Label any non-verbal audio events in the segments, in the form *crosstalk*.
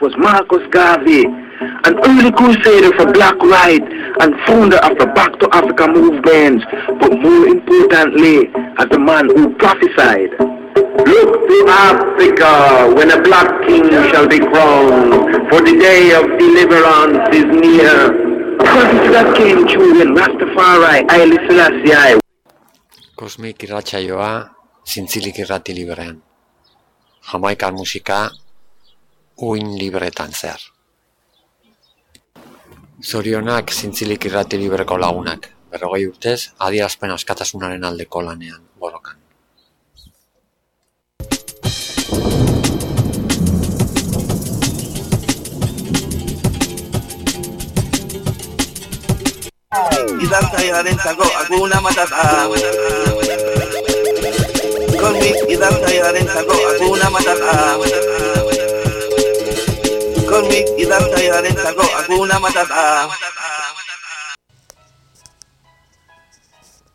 was Marcus Garvey, an early crusader for black rights and founder of the Back to Africa movement, but more importantly, as the man who prophesied. Look to Africa when a black king shall be crowned, for the day of deliverance is near. Prophecy that came Rastafari, Haile Selassie, zintzilik irrati librean. Jamaikan musika uin libretan zehar. Zorionak zintzilik irrati libreko lagunak. Berrogei urtez, adierazpen askatasunaren aldeko lanean borrokan. Idartzaiarentzako aguna matata Kosmik idartzaiarentzako aguna matata Aguna matata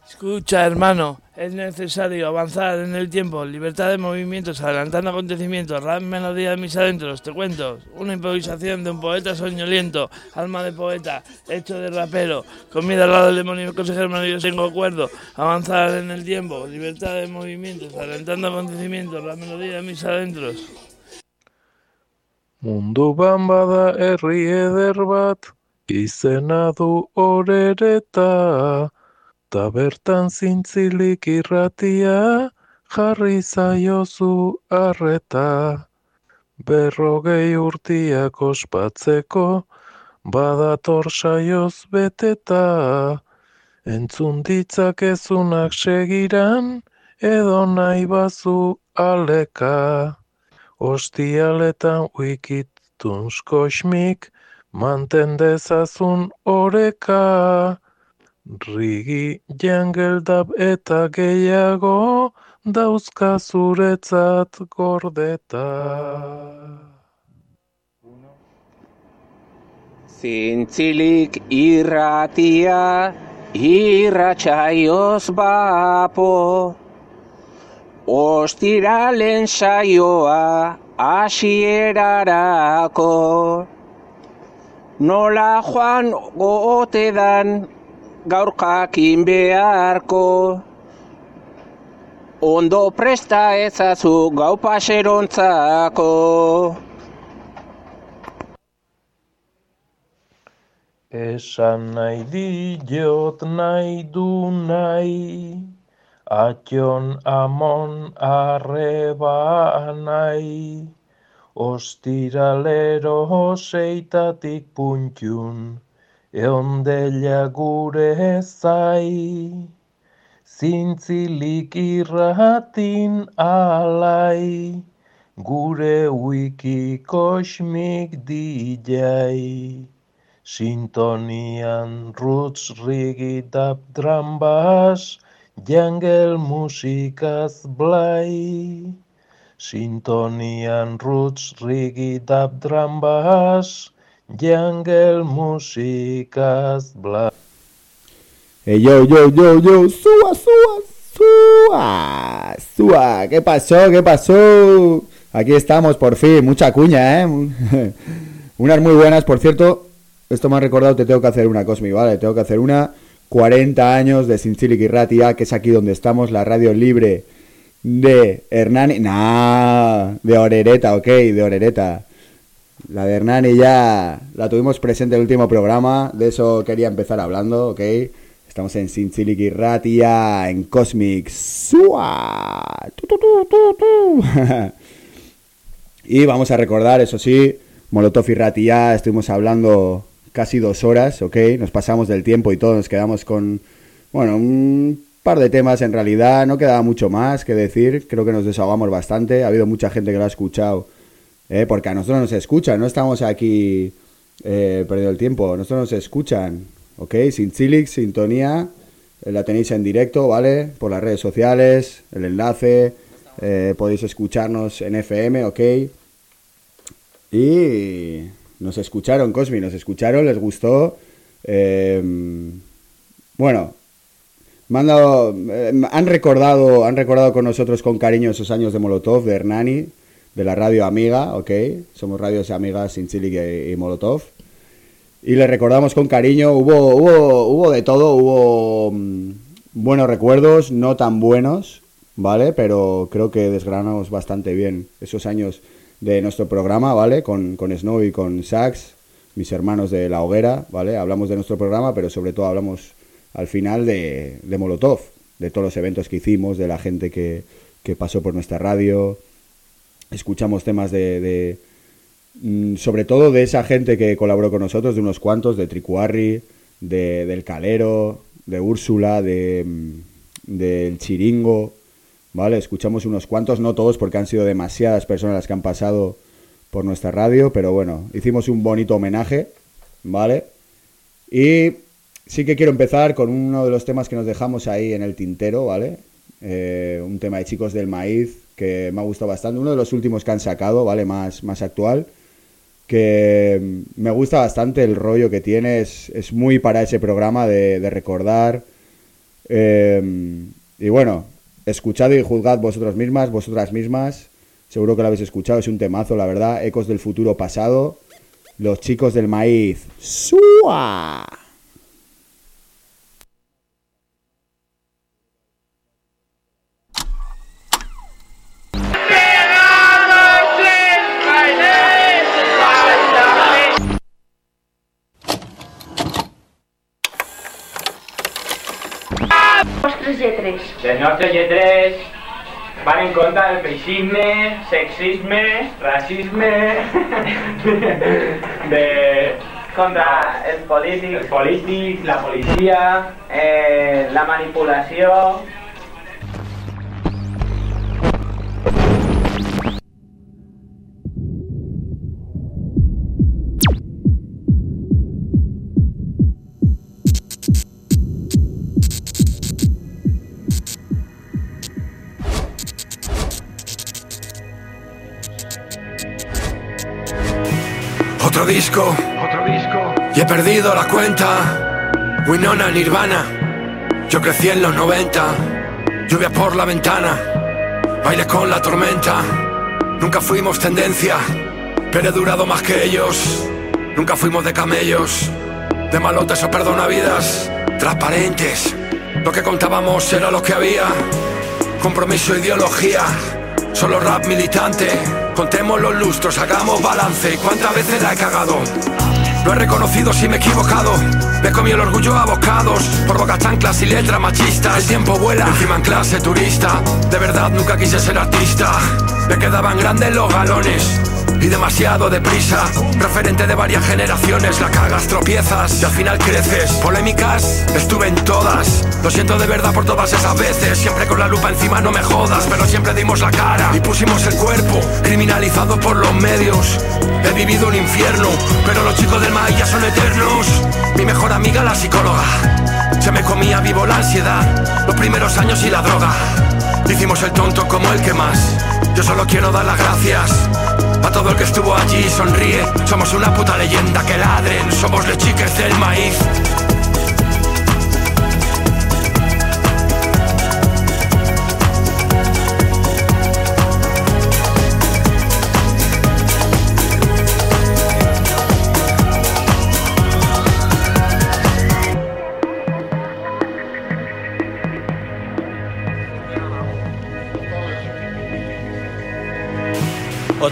Escucha, hermano, es necesario avanzar en el tiempo, libertad de movimientos, adelantando acontecimientos, rap melodía de mis adentros, te cuento, una improvisación de un poeta soñoliento, alma de poeta, hecho de rapero, comida al lado del demonio, consejero maravilloso, tengo acuerdo, avanzar en el tiempo, libertad de movimientos, adelantando acontecimientos, rap melodía de mis adentros. Munduan bada herri eder bat, izena du orereta, ta bertan zintzilik irratia, jarri zaiozu arreta. Berrogei urtiak ospatzeko, badator saioz beteta, entzun ditzakezunak segiran, edo nahi bazu aleka. Ostialetan wikituns kosmik, manten dezazun oreka. Rigi jangeldab eta gehiago, dauzka zuretzat gordeta. Zintzilik irratia, irratsaioz bapo. Ostiralen saioa, hasierarako. Nola joan goote dan, gaur jakin beharko. Ondo presta ezazu gau paserontzako. Esan nahi diot nahi du nahi, atxon amon arreba nahi, ostiralero seitatik puntxun, eondela gure zai, zintzilik irratin alai, gure wiki kosmik dijai. Sintonian roots rigidap drambas, jungle musikaz blai. Sintonian roots rigidap drambas, jungle musikaz blai. Eh, yo, yo, yo, yo, sua, sua, sua, sua, ¿qué pasó? ¿Qué pasó? Aquí estamos, por fin, mucha cuña, ¿eh? *laughs* Unas muy buenas, por cierto, esto me ha recordado, te tengo que hacer una, Cosmi, ¿vale? Tengo que hacer una, 40 años de Sinchilic Ratia, que es aquí donde estamos, la radio libre de Hernani, nah, de Orereta, ok, de Orereta. La de Hernani ya la tuvimos presente en el último programa, de eso quería empezar hablando, ok. Estamos en Sinchilic Ratia, en Cosmic Sua. *laughs* Y vamos a recordar, eso sí, Molotov y Ratia, estuvimos hablando casi dos horas, ok. Nos pasamos del tiempo y todo, nos quedamos con, bueno, un par de temas en realidad, no quedaba mucho más que decir, creo que nos desahogamos bastante, ha habido mucha gente que lo ha escuchado, eh, porque a nosotros nos escuchan, no estamos aquí eh, perdiendo el tiempo, nosotros nos escuchan, ok, sin Silix, sintonía, eh, la tenéis en directo, ¿vale? Por las redes sociales, el enlace, podéis escucharnos en FM, ok. Y nos escucharon, Cosmi, nos escucharon, les gustó. Eh, bueno, me han, dado, eh, han, recordado, han recordado con nosotros con cariño esos años de Molotov, de Hernani. de la radio amiga, ¿ok? Somos radios amigas Sinchilic y, y Molotov. Y le recordamos con cariño, hubo, hubo, hubo de todo, hubo mm, buenos recuerdos, no tan buenos, ¿vale? Pero creo que desgranamos bastante bien esos años de nuestro programa, ¿vale? Con, con Snow y con Sax, mis hermanos de La Hoguera, ¿vale? Hablamos de nuestro programa, pero sobre todo hablamos al final de, de Molotov, de todos los eventos que hicimos, de la gente que, que pasó por nuestra radio. Escuchamos temas de, de, mm, sobre todo de esa gente que colaboró con nosotros, de unos cuantos, de Tricuarri, de, del Calero, de Úrsula, de, mm, del Chiringo, ¿vale? Escuchamos unos cuantos, no todos porque han sido demasiadas personas las que han pasado por nuestra radio, pero bueno, hicimos un bonito homenaje, ¿vale? Y sí que quiero empezar con uno de los temas que nos dejamos ahí en el tintero, ¿vale? Eh, un tema de Chicos del Maíz que me ha gustado bastante, uno de los últimos que han sacado, ¿vale? Más, más actual, que me gusta bastante el rollo que tiene, es, muy para ese programa de, de recordar. Eh, y bueno, escuchad y juzgad vosotros mismas, vosotras mismas. Seguro que lo habéis escuchado, es un temazo, la verdad. Ecos del futuro pasado. Los chicos del maíz. ¡Sua! Les nostres lletres van en contra del feixisme, sexisme, racisme, *laughs* de... contra els polítics, els polítics la policia, eh, la manipulació... disco, otro disco. Y he perdido la cuenta. Winona Nirvana. Yo crecí en los 90. Lluvia por la ventana. Baile con la tormenta. Nunca fuimos tendencia. Pero he durado más que ellos. Nunca fuimos de camellos. De malotes o perdonavidas. Transparentes. Lo que contábamos era lo que había. Compromiso, ideología. Solo rap militante. Contemos los lustros, hagamos balance. ¿Cuántas veces la he cagado? Lo he reconocido si me he equivocado. Me comí el orgullo a bocados por bocas chanclas y letras machistas. El tiempo vuela, encima en clase turista. De verdad nunca quise ser artista. Me quedaban grandes los galones y demasiado deprisa. Referente de varias generaciones, la cagas, tropiezas y al final creces. Polémicas, estuve en todas. Lo siento de verdad por todas esas veces. Siempre con la lupa encima, no me jodas, pero siempre dimos la cara y pusimos el cuerpo, criminalizado por los medios. He vivido un infierno, pero los chicos del maíz ya son eternos. Mi mejor amiga, la psicóloga. Se me comía vivo la ansiedad, los primeros años y la droga. Hicimos el tonto como el que más. Yo solo quiero dar las gracias a todo el que estuvo allí sonríe. Somos una puta leyenda que ladren. Somos los chiques del maíz.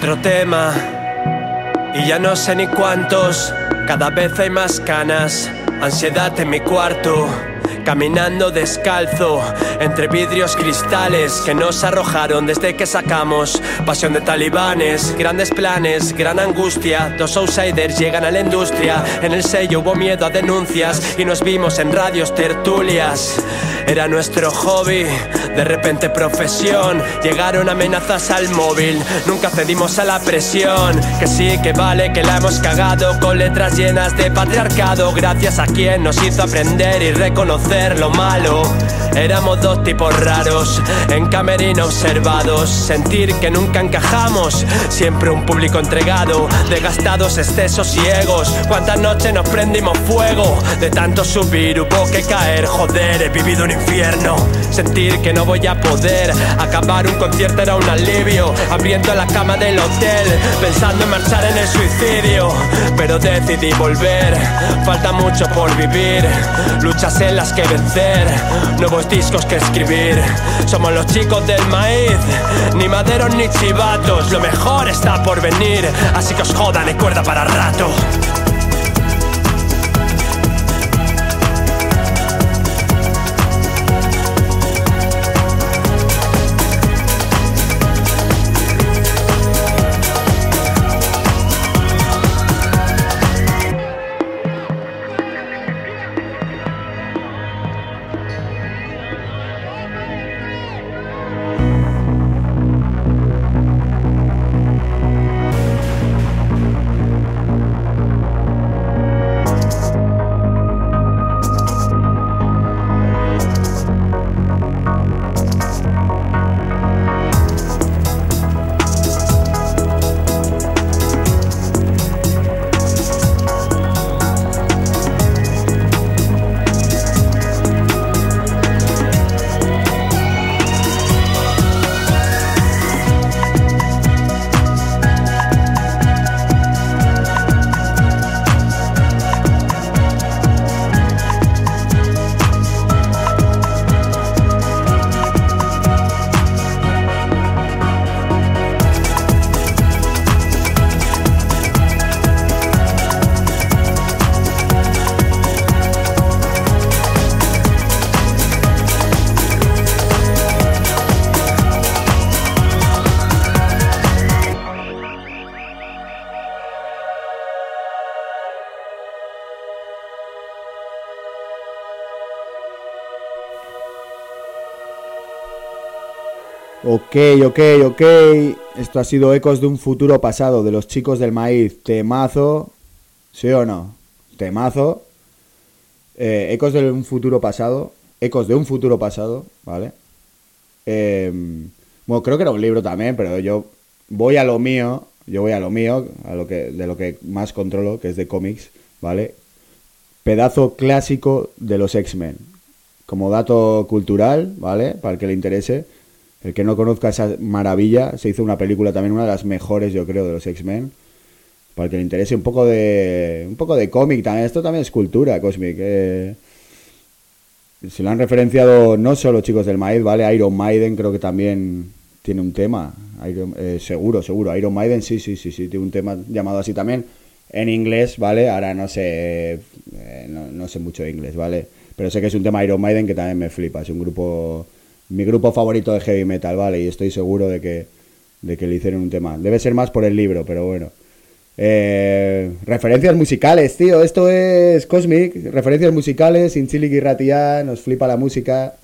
Otro tema, y ya no sé ni cuántos, cada vez hay más canas, ansiedad en mi cuarto. Caminando descalzo entre vidrios cristales que nos arrojaron desde que sacamos pasión de talibanes, grandes planes, gran angustia. Dos outsiders llegan a la industria. En el sello hubo miedo a denuncias y nos vimos en radios tertulias. Era nuestro hobby, de repente profesión. Llegaron amenazas al móvil, nunca cedimos a la presión. Que sí, que vale, que la hemos cagado con letras llenas de patriarcado. Gracias a quien nos hizo aprender y reconocer lo malo. Éramos dos tipos raros, en camerino observados. Sentir que nunca encajamos, siempre un público entregado. De gastados excesos y egos. Cuántas noches nos prendimos fuego. De tanto subir hubo que caer. Joder, he vivido un infierno. Sentir que no voy a poder. Acabar un concierto era un alivio. Hambriento en la cama del hotel. Pensando en marchar en el suicidio. Pero decidí volver. Falta mucho por vivir. Luchas en las que vencer. Nuevos discos que escribir. Somos los chicos del maíz. Ni maderos ni chivatos. Lo mejor está por venir. Así que os jodan y cuerda para rato. Ok, ok, ok. Esto ha sido Ecos de un futuro pasado de los chicos del maíz. Temazo. ¿Sí o no? Temazo. Eh, Ecos de un futuro pasado. Ecos de un futuro pasado, ¿vale? Eh, bueno, creo que era un libro también, pero yo voy a lo mío. Yo voy a lo mío, a lo que, de lo que más controlo, que es de cómics, ¿vale? Pedazo clásico de los X-Men. Como dato cultural, ¿vale? Para el que le interese. El que no conozca esa maravilla, se hizo una película también, una de las mejores, yo creo, de los X-Men. Para el que le interese un poco de un poco de cómic también. Esto también es cultura cósmic. Eh. Se lo han referenciado no solo chicos del maíz, ¿vale? Iron Maiden creo que también tiene un tema. Iron- eh, seguro, seguro. Iron Maiden sí, sí, sí, sí. Tiene un tema llamado así también. En inglés, ¿vale? Ahora no sé, eh, no, no sé mucho de inglés, ¿vale? Pero sé que es un tema Iron Maiden que también me flipa. Es un grupo, mi grupo favorito de heavy metal, ¿vale? Y estoy seguro de que, de que le hicieron un tema. Debe ser más por el libro, pero bueno. Eh, referencias musicales, tío. Esto es Cosmic. Referencias musicales, Inchilik y. Nos flipa la música.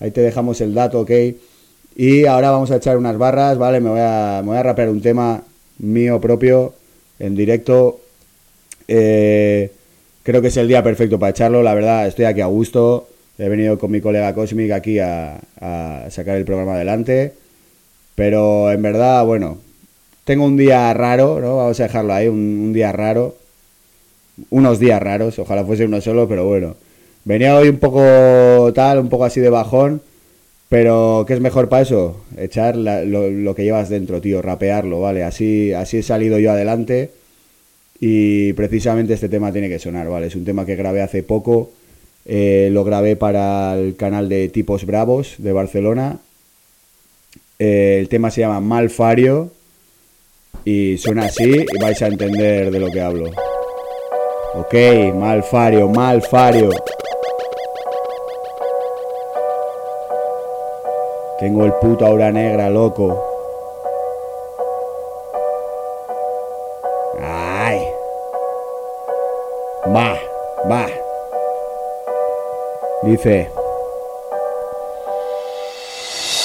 Ahí te dejamos el dato, ok. Y ahora vamos a echar unas barras, ¿vale? Me voy a, me voy a rapear un tema mío propio en directo. Eh, creo que es el día perfecto para echarlo. La verdad, estoy aquí a gusto. He venido con mi colega Cosmic aquí a, sacar el programa adelante. Pero en verdad, bueno, tengo un día raro, ¿no? Vamos a dejarlo ahí, un, día raro. Unos días raros, ojalá fuese uno solo, pero bueno. Venía hoy un poco tal, un poco así de bajón. Pero, ¿qué es mejor para eso? Echar lo, lo que llevas dentro, tío, rapearlo, ¿vale? Así, así he salido yo adelante. Y precisamente este tema tiene que sonar, ¿vale? Es un tema que grabé hace poco. Eh, lo grabé para el canal de Tipos Bravos de Barcelona. Eh, el tema se llama Malfario. Y suena así y vais a entender de lo que hablo. Ok, Malfario, Malfario. Tengo el puto aura negra, loco. Ay. Va.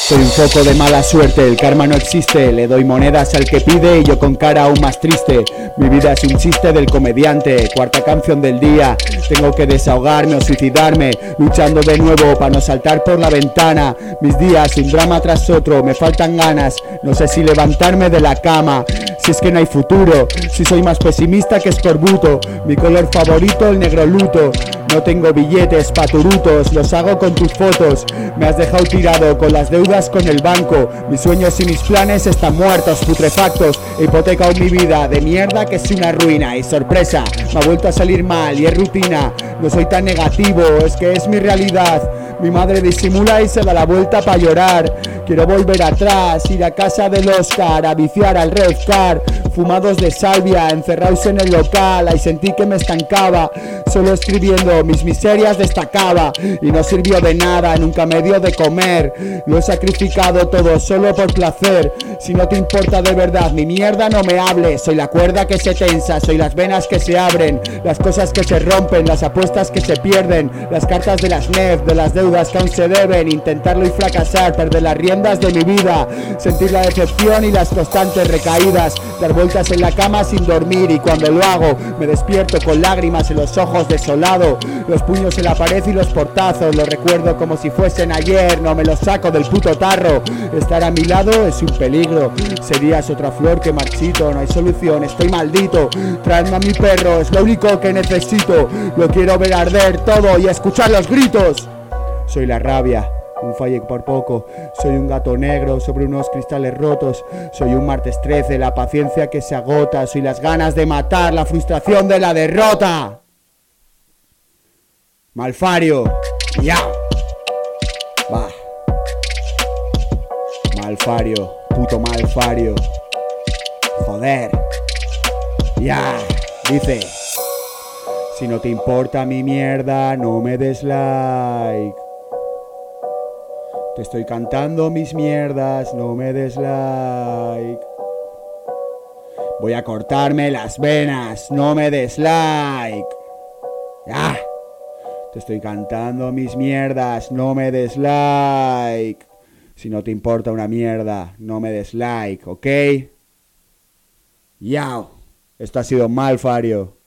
Soy un foco de mala suerte, el karma no existe. Le doy monedas al que pide y yo con cara aún más triste. Mi vida es un chiste del comediante, cuarta canción del día. Tengo que desahogarme o suicidarme, luchando de nuevo para no saltar por la ventana. Mis días, un drama tras otro, me faltan ganas. No sé si levantarme de la cama, si es que no hay futuro. Si soy más pesimista que escorbuto, mi color favorito el negro luto. No tengo billetes, paturutos, los hago con tus fotos. Me has dejado tirado con las deudas con el banco. Mis sueños y mis planes están muertos, putrefactos. He hipotecado mi vida de mierda que es una ruina. Y sorpresa, me ha vuelto a salir mal y es rutina. No soy tan negativo, es que es mi realidad. Mi madre disimula y se da la vuelta para llorar. Quiero volver atrás, ir a casa del Oscar, a viciar al Red Car. Fumados de salvia, encerrados en el local. Ahí sentí que me estancaba, solo escribiendo mis miserias destacaba. Y no sirvió de nada, nunca me dio de comer. Lo he sacrificado todo solo por placer. Si no te importa de verdad, mi mierda no me hables. Soy la cuerda que se tensa, soy las venas que se abren, las cosas que se rompen, las apuestas que se pierden, las cartas de las NEF, de las deudas que aún se deben. Intentarlo y fracasar, perder las riendas de mi vida, sentir la decepción y las constantes recaídas, dar vueltas en la cama sin dormir y cuando lo hago me despierto con lágrimas en los ojos desolado, los puños en la pared y los portazos, los recuerdo como si fuesen ayer, no me los saco del puto tarro, estar a mi lado es un peligro, serías otra flor que marchito, no hay solución, estoy maldito, traedme a mi perro, es lo único que necesito, lo quiero ver arder todo y escuchar los gritos. Soy la rabia, un falle por poco. Soy un gato negro sobre unos cristales rotos. Soy un martes 13, la paciencia que se agota. Soy las ganas de matar, la frustración de la derrota. Malfario, ya. Va. Malfario, puto malfario. Joder. Ya. Dice. Si no te importa mi mierda, no me des like. Te estoy cantando mis mierdas, no me des like. Voy a cortarme las venas, no me des like. Ya. Te estoy cantando mis mierdas, no me des like. Si no te importa una mierda, no me des like, ¿ok? Yao. Esto ha sido mal, Fario.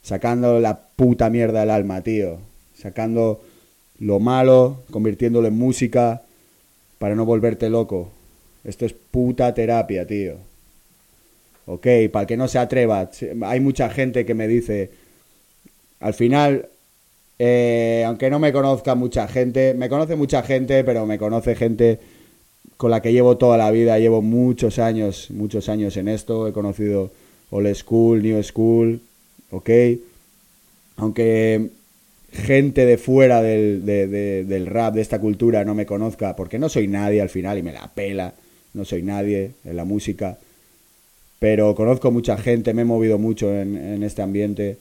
Sacando la puta mierda del alma, tío. Sacando lo malo, convirtiéndolo en música para no volverte loco. Esto es puta terapia, tío. Ok, para que no se atreva, hay mucha gente que me dice, al final, eh, aunque no me conozca mucha gente, me conoce mucha gente, pero me conoce gente con la que llevo toda la vida, llevo muchos años, muchos años en esto, he conocido old school, new school, ok, aunque gente de fuera del, de- de- del rap, de esta cultura, no me conozca, porque no soy nadie al final y me la pela, no soy nadie en la música, pero conozco mucha gente, me he movido mucho en, en este ambiente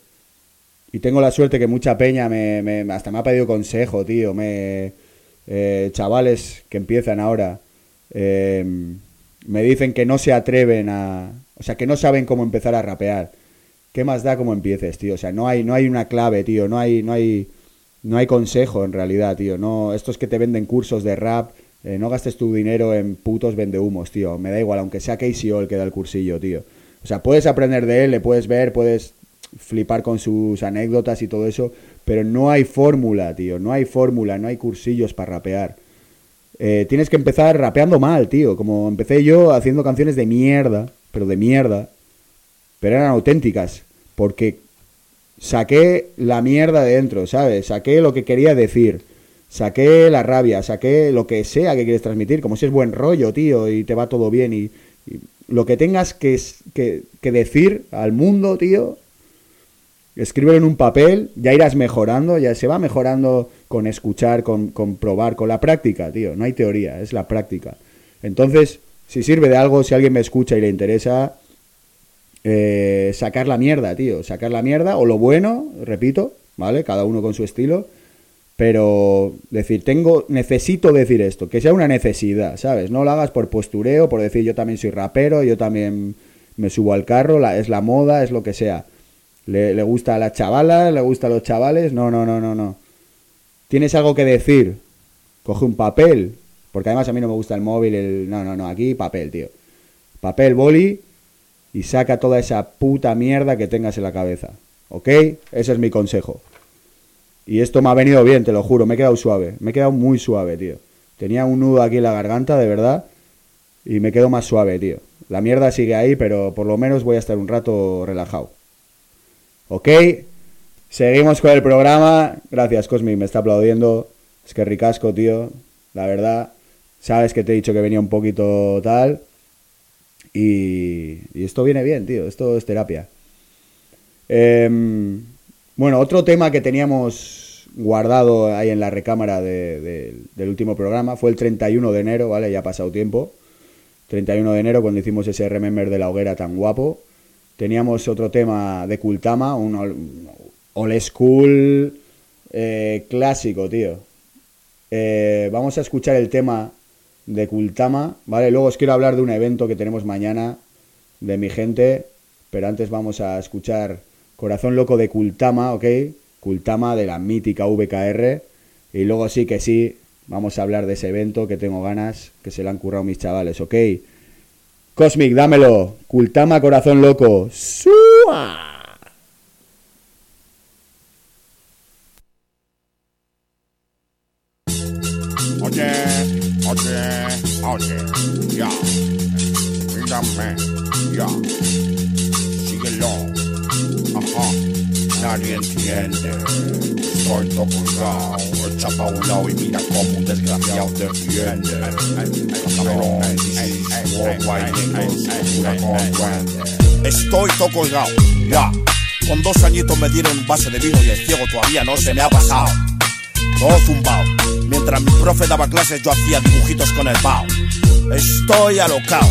y tengo la suerte que mucha peña me, me- hasta me ha pedido consejo, tío, me, eh, chavales que empiezan ahora, eh, me dicen que no se atreven a, o sea, que no saben cómo empezar a rapear. ¿Qué más da cómo empieces, tío? O sea, no hay, no hay una clave, tío. No hay, no hay, no hay consejo en realidad, tío. No, estos que te venden cursos de rap, eh, no gastes tu dinero en putos vendehumos, tío. Me da igual, aunque sea KCO el que da el cursillo, tío. O sea, puedes aprender de él, le puedes ver, puedes flipar con sus anécdotas y todo eso, pero no hay fórmula, tío. No hay fórmula, no hay cursillos para rapear. Eh, tienes que empezar rapeando mal, tío. Como empecé yo haciendo canciones de mierda, pero de mierda, pero eran auténticas, porque saqué la mierda de dentro, ¿sabes? Saqué lo que quería decir, saqué la rabia, saqué lo que sea que quieres transmitir, como si es buen rollo, tío, y te va todo bien, y, lo que tengas que, que, decir al mundo, tío, escríbelo en un papel, ya irás mejorando, ya se va mejorando con escuchar, con probar, con la práctica, tío, no hay teoría, es la práctica. Entonces, si sirve de algo, si alguien me escucha y le interesa, eh, sacar la mierda, tío. Sacar la mierda o lo bueno, repito, ¿vale? Cada uno con su estilo. Pero decir, tengo, necesito decir esto, que sea una necesidad, ¿sabes? No lo hagas por postureo, por decir yo también soy rapero, yo también me subo al carro, la, es la moda, es lo que sea. Le, le gusta a las chavalas, le gusta a los chavales, no, no, no, no, no. Tienes algo que decir, coge un papel, Porque además a mí no me gusta el móvil, el... No, no, no, aquí papel, tío. Papel, boli y saca toda esa puta mierda que tengas en la cabeza. ¿Ok? Ese es mi consejo. Y esto me ha venido bien, te lo juro, me he quedado suave. Me he quedado muy suave, tío. Tenía un nudo aquí en la garganta, de verdad. Y me quedo más suave, tío. La mierda sigue ahí, pero por lo menos voy a estar un rato relajado. ¿Ok? Seguimos con el programa. Gracias, Cosmi, me está aplaudiendo. Es que ricasco, tío. La verdad. Sabes que te he dicho que venía un poquito tal. Y, y esto viene bien, tío. Esto es terapia. Em, bueno, otro tema que teníamos guardado ahí en la recámara de- de- del último programa fue el 31 de enero, ¿vale? Ya ha pasado tiempo. 31 de enero, cuando hicimos ese Remember de la hoguera tan guapo. Teníamos otro tema de Kultama, un ol- old school eh, clásico, tío. Eh, vamos a escuchar el tema de Kultama, ¿vale? Luego os quiero hablar de un evento que tenemos mañana de mi gente, pero antes vamos a escuchar Corazón Loco de Kultama, ¿ok? Kultama de la mítica VKR. Y luego sí que sí, vamos a hablar de ese evento que tengo ganas, que se lo han currado mis chavales, ¿ok? Cosmic, dámelo. Kultama Corazón Loco. ¡Sua! Oye, oye, oye, ya. Mírame, ya. Síguelo. Ajá. Nadie entiende. Estoy todo colgado. Echa pa' un lado y mira como un desgraciado defiende. Cabrón, Estoy todo colgado, ya. Con dos añitos me dieron vaso de vino y el ciego todavía no se me ha pasado todo zumbao. Mientras mi profe daba clases, yo hacía dibujitos con el bao. Estoy alocao.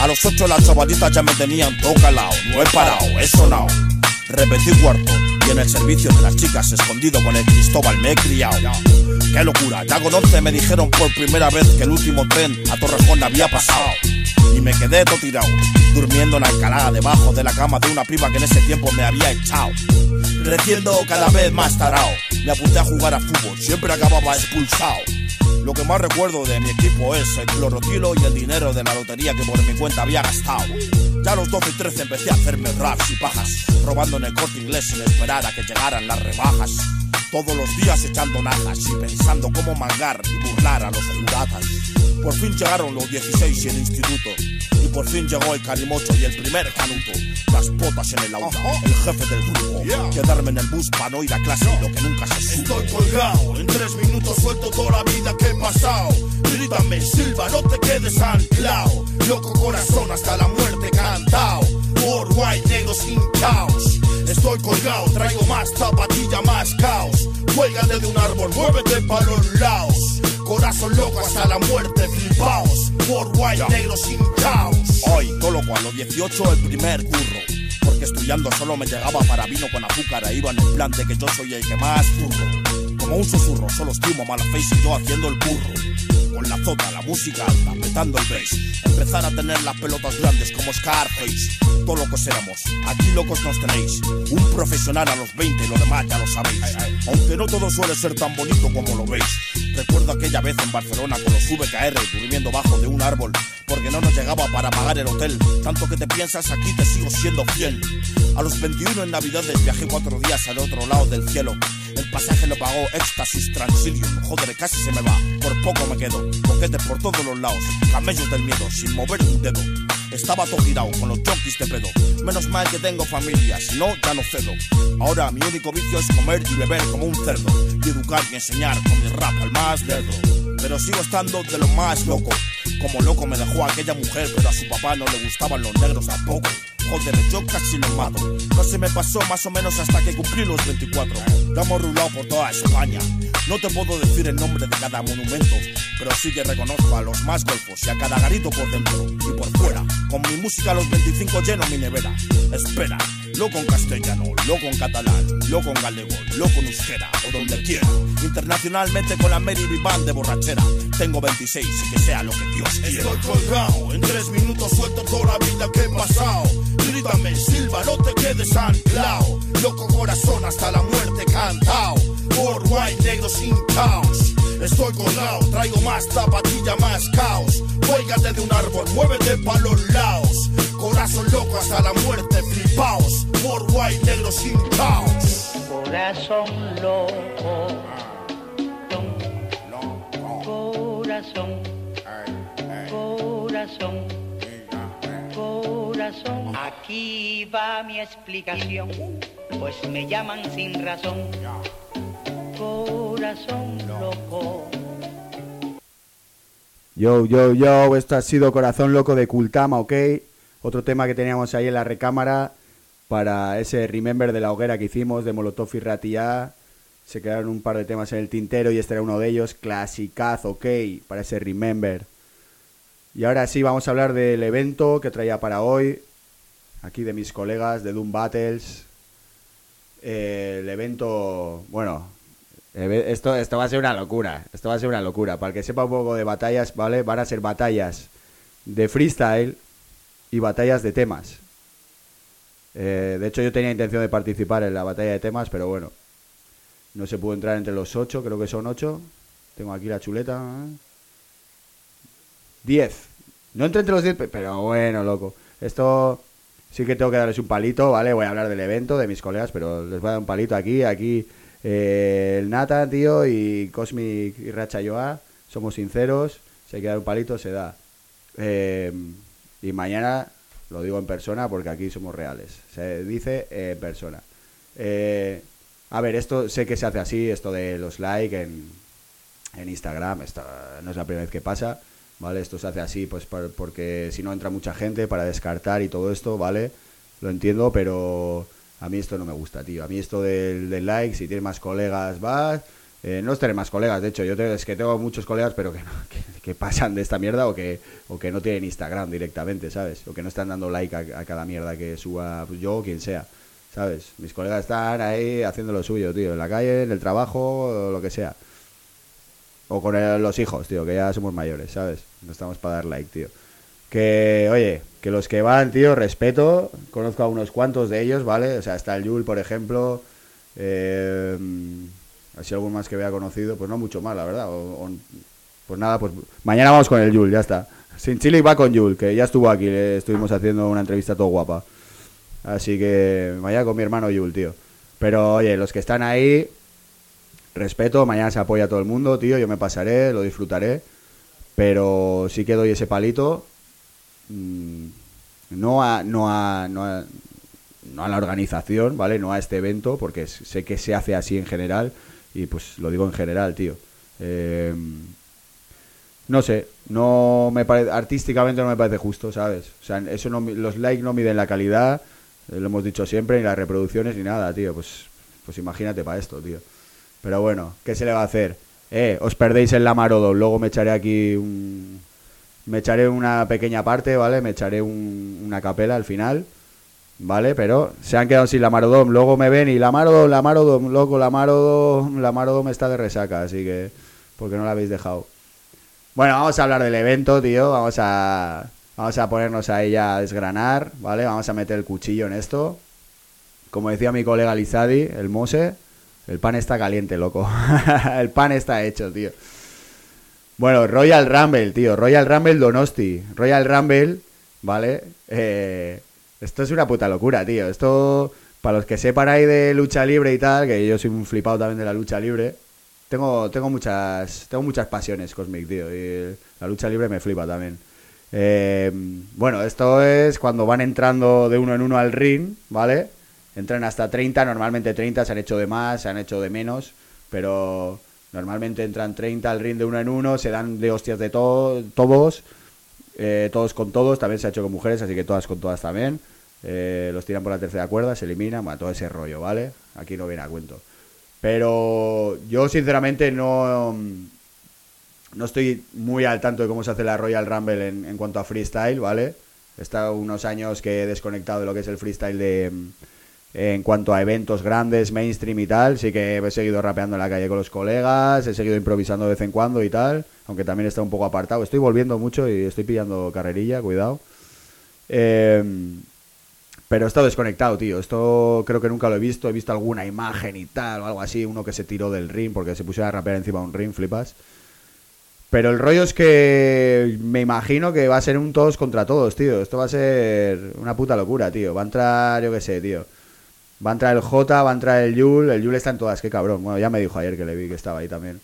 A los ocho las chavalitas ya me tenían todo calao. No he parado, he sonado. Repetí cuarto. Y en el servicio de las chicas, escondido con el Cristóbal, me he criado. Qué locura, ya con once me dijeron por primera vez que el último tren a Torrejón había pasado. Y me quedé todo tirado, durmiendo en Alcalá, debajo de la cama de una piba que en ese tiempo me había echado. Creciendo cada vez más tarao, me apunté a jugar a fútbol, siempre acababa expulsado. Lo que más recuerdo de mi equipo es el clorotilo y el dinero de la lotería que por mi cuenta había gastado. Ya a los 12 y 13 empecé a hacerme raps y pajas, robando en el corte inglés sin esperar a que llegaran las rebajas. Todos los días echando najas y pensando cómo mangar y burlar a los juratas. Por fin llegaron los 16 y el instituto. Y por fin llegó el carimocho y el primer canuto. Las botas en el aula, el jefe del grupo. Quedarme en el bus para no ir a clase lo que nunca se supo. Estoy colgado, en tres minutos suelto toda la vida que he pasado. Grítame, Silva, no te quedes anclao. Loco corazón hasta la muerte cantao. Por white negro sin caos. Estoy colgado, traigo más zapatilla, más caos. Cuélgate de un árbol, muévete para los lados. Corazón loco hasta la muerte, flipaos. Por white negro sin caos. Hoy, todo loco, a los 18 el primer curro. Porque estudiando solo me llegaba para vino con azúcar. E iba en el plan de que yo soy el que más zurro. Como un susurro, solo estimo mala face y yo haciendo el burro. Con la zota, la música alta, petando el bass. Empezar a tener las pelotas grandes como Scarface. Todos locos éramos, aquí locos nos tenéis. Un profesional a los 20 y lo demás ya lo sabéis. Aunque no todo suele ser tan bonito como lo veis. Recuerdo aquella vez en Barcelona con los VKR durmiendo bajo de un árbol. Porque no nos llegaba para pagar el hotel. Tanto que te piensas, aquí te sigo siendo fiel. A los 21 en Navidades viajé cuatro días al otro lado del cielo. El pasaje lo pagó Éxtasis Transilium. Joder, casi se me va. Por poco me quedo. Boquetes por todos los lados. Camellos del miedo, sin mover un dedo. Estaba todo girado con los junkies de pedo. Menos mal que tengo familia, si no, ya no cedo. Ahora mi único vicio es comer y beber como un cerdo. Y educar y enseñar con mi rap al más lerdo. Pero sigo estando de lo más loco. Como loco me dejó aquella mujer, pero a su papá no le gustaban los negros tampoco. Joder, yo casi lo mato. No se me pasó más o menos hasta que cumplí los 24. Ya hemos rulado por toda España. No te puedo decir el nombre de cada monumento, pero sí que reconozco a los más golfos y a cada garito por dentro y por fuera. Con mi música los 25 lleno mi nevera. Espera, loco en castellano, loco en catalán, loco en galego, loco en euskera o donde quiera. Internacionalmente con la Mary. Band de borrachera. Tengo 26 y que sea lo que Dios quiera. Estoy colgado, en tres minutos suelto toda la vida que he pasado. Grítame, Silva, no te quedes anclao. Loco corazón hasta la muerte cantao. Por white negro sin caos. Estoy colgado, traigo más zapatilla, más caos. Cuélgate de un árbol, muévete pa' los lados. Corazón loco hasta la muerte, flipaos. Por white, negro sin caos. Corazón loco. Corazón. Corazón. Corazón. Aquí va mi explicación. Pues me llaman sin razón. Corazón loco. Yo, yo, yo, esto ha sido Corazón Loco de Kultama, ¿ok? Otro tema que teníamos ahí en la recámara para ese Remember de la hoguera que hicimos de Molotov y Ratia. Se quedaron un par de temas en el tintero y este era uno de ellos, clasicazo, ¿ok? Para ese Remember. Y ahora sí, vamos a hablar del evento que traía para hoy. Aquí de mis colegas de Doom Battles. El evento, bueno, Esto, esto va a ser una locura. Esto va a ser una locura. Para el que sepa un poco de batallas, ¿vale? Van a ser batallas de freestyle y batallas de temas. Eh, de hecho, yo tenía intención de participar en la batalla de temas, pero bueno. No se pudo entrar entre los ocho, creo que son ocho. Tengo aquí la chuleta. ¿eh? Diez. No entré entre los diez, pe- pero bueno, loco. Esto sí que tengo que darles un palito, ¿vale? Voy a hablar del evento, de mis colegas, pero les voy a dar un palito aquí. Aquí eh, el Nata, tío, y Cosmic y Racha Yoa, somos sinceros. Si hay que dar un palito, se da. Eh, y mañana lo digo en persona porque aquí somos reales. Se dice en persona. Eh, a ver, esto sé que se hace así, esto de los likes en, en Instagram, esto no es la primera vez que pasa, ¿vale? Esto se hace así, pues por- porque si no entra mucha gente para descartar y todo esto, ¿vale? Lo entiendo, pero a mí esto no me gusta, tío. A mí esto del, del like, si tienes más colegas, vas. Eh, no es tener más colegas, de hecho, yo te- es que tengo muchos colegas, pero que, *laughs* que, pasan de esta mierda o que, o que no tienen Instagram directamente, ¿sabes? O que no están dando like a, cada mierda que suba pues, yo o quien sea, ¿sabes? Mis colegas están ahí haciendo lo suyo, tío, en la calle, en el trabajo, lo que sea. O con los hijos, tío, que ya somos mayores, ¿sabes? No estamos para dar like, tío. Que, oye, que los que van, tío, respeto. Conozco a unos cuantos de ellos, ¿vale? O sea, está el Yul, por ejemplo. Eh, así algún más que vea conocido, pues no mucho más, la verdad. O- pues nada, pues mañana vamos con el Yul, ya está. Sin Chile va con Yul, que ya estuvo aquí, le estuvimos haciendo una entrevista todo guapa. Así que mañana con mi hermano Yul, tío. Pero oye, los que están ahí, respeto, mañana se apoya a todo el mundo, tío, yo me pasaré, lo disfrutaré. Pero sí que doy ese palito. mm, No a, no a, no a, no a la organización, ¿vale? No a este evento, porque sé que se hace así en general. Y pues lo digo en general, tío. Eh, no sé, no me parece, artísticamente no me parece justo, ¿sabes? O sea, eso no, los likes no miden la calidad, eh, lo hemos dicho siempre, ni las reproducciones ni nada, tío. Pues, pues imagínate para esto, tío. Pero bueno, ¿qué se le va a hacer? Eh, os perdéis el Lamarodo, luego me echaré aquí un... Me echaré una pequeña parte, ¿vale? Me echaré un- una capela al final, ¿vale? Pero se han quedado sin Lamarodom, luego me ven y Lamarodom, Lamarodom, loco, Lamarodom, Lamarodom está de resaca, así que... Porque no la habéis dejado. Bueno, vamos a hablar del evento, tío. Vamos a, vamos a ponernos ahí ya a desgranar, ¿vale? Vamos a meter el cuchillo en esto. Como decía mi colega Lizadi, el Mose, el pan está caliente, loco. *laughs* el pan está hecho, tío. Bueno, Royal Rumble, tío. Royal Rumble Donosti. Royal Rumble, ¿vale? Eh, esto es una puta locura, tío. Esto, para los que sepan ahí de lucha libre y tal, que yo soy un flipado también de la lucha libre. Tengo, tengo muchas tengo muchas pasiones, Cosmic, tío. Y la lucha libre me flipa también. Eh, bueno, esto es cuando van entrando de uno en uno al ring, ¿vale? Entran hasta 30, normalmente 30 se han hecho de más, se han hecho de menos, pero normalmente entran 30 al ring de uno en uno, se dan de hostias de to- todos, eh, todos con todos, también se ha hecho con mujeres, así que todas con todas también. Eh, los tiran por la tercera cuerda, se eliminan, bueno, todo ese rollo, ¿vale? Aquí no viene a cuento. Pero yo sinceramente no, no estoy muy al tanto de cómo se hace la Royal Rumble en, en cuanto a freestyle, ¿vale? He estado unos años que he desconectado de lo que es el freestyle de, en cuanto a eventos grandes, mainstream y tal. Sí que he seguido rapeando en la calle con los colegas, he seguido improvisando de vez en cuando y tal, aunque también está un poco apartado. Estoy volviendo mucho y estoy pillando carrerilla, cuidado. Eh, Pero he estado desconectado, tío. Esto creo que nunca lo he visto. He visto alguna imagen y tal, o algo así. Uno que se tiró del ring porque se pusiera a rapear encima de un ring, flipas. Pero el rollo es que me imagino que va a ser un todos contra todos, tío. Esto va a ser una puta locura, tío. Va a entrar, yo qué sé, tío. Va a entrar el J, va a entrar el Yul. El Yul está en todas, qué cabrón. Bueno, ya me dijo ayer que le vi que estaba ahí también.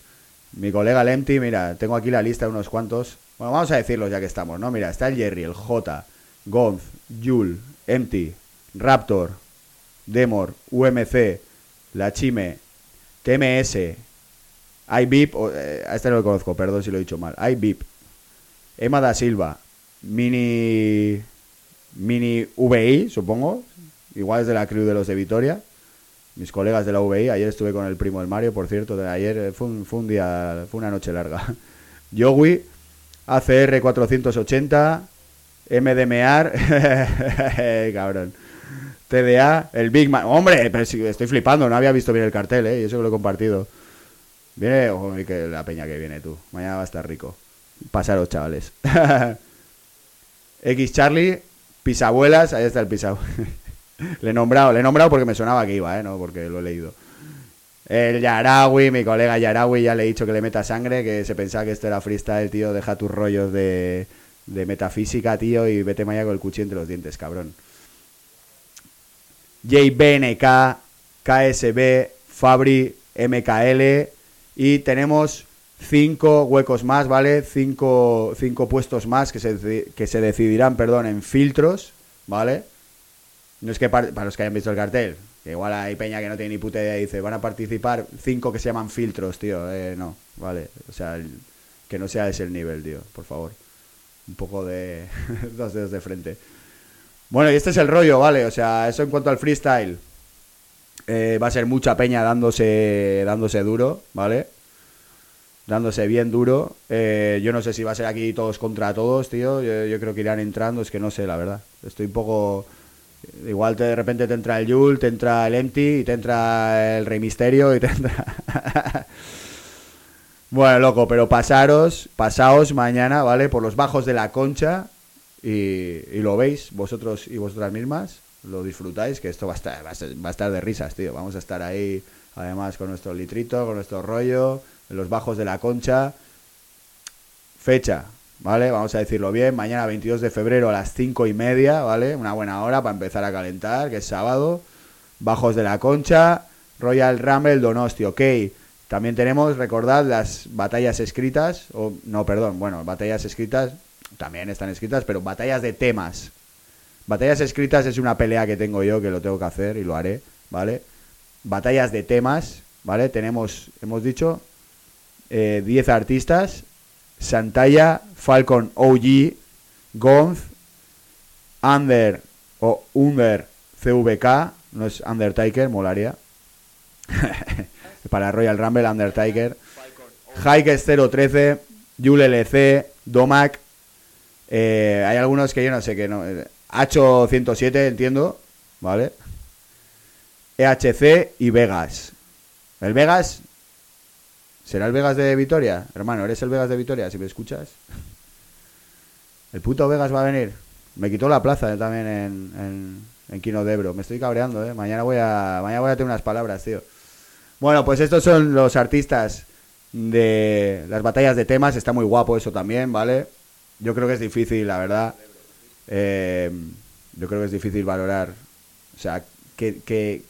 Mi colega el Empty, mira, tengo aquí la lista de unos cuantos. Bueno, vamos a decirlos ya que estamos, ¿no? Mira, está el Jerry, el J, Gonz, Yul, Empty, Raptor, Demor, UMC, La Chime, TMS, iBip, eh, a este no lo conozco, perdón si lo he dicho mal. iBip, Emma da Silva, Mini. Mini VI, supongo. Igual es de la crew de los de Vitoria. Mis colegas de la VI. Ayer estuve con el primo del Mario, por cierto. De ayer eh, fue un, día. Fue una noche larga. *laughs* Yowi, ACR 480, MDMR. Cabrón. TDA, el Big Man. Hombre, estoy flipando, no había visto bien el cartel, ¿eh? Y eso que lo he compartido. Viene, ojo, que la peña que viene tú. Mañana va a estar rico. Pasaros, chavales. *laughs* X Charlie, Pisabuelas, ahí está el pisabuelas. *laughs* le he nombrado, le he nombrado porque me sonaba que iba, ¿eh? No porque lo he leído. El Yarawi, mi colega Yarawi, ya le he dicho que le meta sangre, que se pensaba que esto era freestyle, tío. Deja tus rollos de, de metafísica, tío, y vete mañana con el cuchillo entre los dientes, cabrón. JBNK, KSB, Fabri, MKL y tenemos cinco huecos más, ¿vale? Cinco, cinco puestos más que se, que se decidirán, perdón, en filtros, ¿vale? No es que par- para los que hayan visto el cartel, que igual hay peña que no tiene ni puta idea y dice, van a participar cinco que se llaman filtros, tío. Eh, no, ¿vale? O sea, que no sea ese el nivel, tío, por favor. Un poco de *laughs* dos dedos de frente. Bueno, y este es el rollo, ¿vale? O sea, eso en cuanto al freestyle. Eh, va a ser mucha peña dándose, dándose duro, ¿vale? Dándose bien duro. Eh, yo no sé si va a ser aquí todos contra todos, tío. Yo, yo creo que irán entrando, es que no sé, la verdad. Estoy un poco... Igual te- de repente te entra el Yul, te entra el Empty, y te entra el Rey Misterio y te entra... *laughs* bueno, loco, pero pasaros, pasaos mañana, ¿vale? Por los bajos de la concha y, lo veis vosotros y vosotras mismas, lo disfrutáis, que esto va a estar, va a, va a estar de risas, tío. Vamos a estar ahí, además, con nuestro litrito, con nuestro rollo, en los bajos de la concha. Fecha, ¿vale? Vamos a decirlo bien, mañana 22 de febrero a las 5 y media, ¿vale? Una buena hora para empezar a calentar, que es sábado. Bajos de la concha, Royal Rumble Donosti, ok. También tenemos, recordad, las batallas escritas, o no, perdón, bueno, batallas escritas también están escritas, pero batallas de temas. Batallas escritas es una pelea que tengo yo, que lo tengo que hacer y lo haré, ¿vale? Batallas de temas, ¿vale? Tenemos, hemos dicho, eh, 10 artistas, Santaya, Falcon OG, Gonz, Under o Under CVK, no es Undertaker, molaría. *laughs* Para Royal Rumble, Undertaker. Hikes 013, Yul LC, Domac. eh, hay algunos que yo no sé que no. eh, Hacho 107, entiendo, ¿vale? EHC y Vegas. El Vegas. ¿Será el Vegas de Vitoria? Hermano, ¿eres el Vegas de Vitoria? Si me escuchas. *laughs* El puto Vegas va a venir. Me quitó la plaza eh, también en, en, en Quino de. Me estoy cabreando, ¿eh? Mañana voy a, mañana voy a tener unas palabras, tío. Bueno, pues estos son los artistas de las batallas de temas. Está muy guapo eso también, ¿vale? Yo creo que es difícil, la verdad. Eh, yo creo que es difícil valorar. O sea, qué, qué,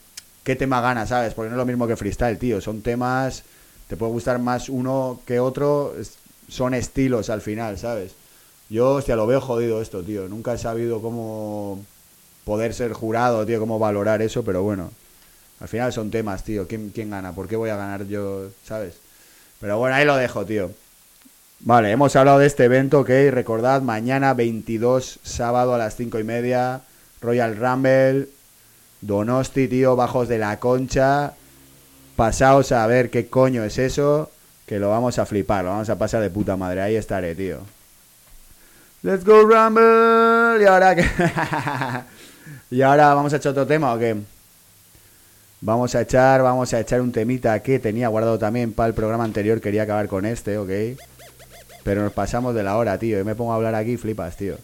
qué tema gana, ¿sabes? Porque no es lo mismo que freestyle, tío. Son temas. Te puede gustar más uno que otro. son estilos al final, ¿sabes? Yo, hostia, lo veo jodido esto, tío. Nunca he sabido cómo poder ser jurado, tío, cómo valorar eso, pero bueno. Al final son temas, tío. ¿Quién, quién gana? ¿Por qué voy a ganar yo, sabes? Pero bueno, ahí lo dejo, tío. Vale, hemos hablado de este evento, ok. Recordad, mañana 22, sábado a las 5 y media, Royal Rumble, Donosti, tío, bajos de la concha. Pasaos a ver qué coño es eso, que lo vamos a flipar, lo vamos a pasar de puta madre. Ahí estaré, tío. Let's go Rumble. Y ahora que... *laughs* y ahora vamos a echar otro tema, ¿o qué? Vamos a echar, vamos a echar un temita que tenía guardado también para el programa anterior. Quería acabar con este, ¿ok? Pero nos pasamos de la hora, tío. Y me pongo a hablar aquí flipas, tío.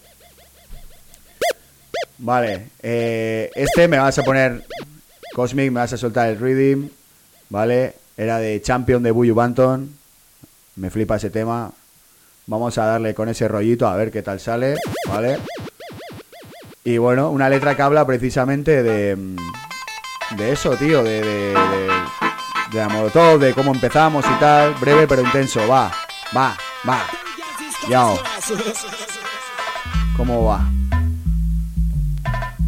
Vale, eh, este me vas a poner Cosmic, me vas a soltar el Rhythm, ¿vale? Era de Champion de Buyu Banton, me flipa ese tema. Vamos a darle con ese rollito a ver qué tal sale, ¿vale? Y bueno, una letra que habla precisamente de, mm, de eso, tío, de, de, de, de la Molotov, de cómo empezamos y tal, breve pero intenso, va, va, va. Yao. ¿Cómo va?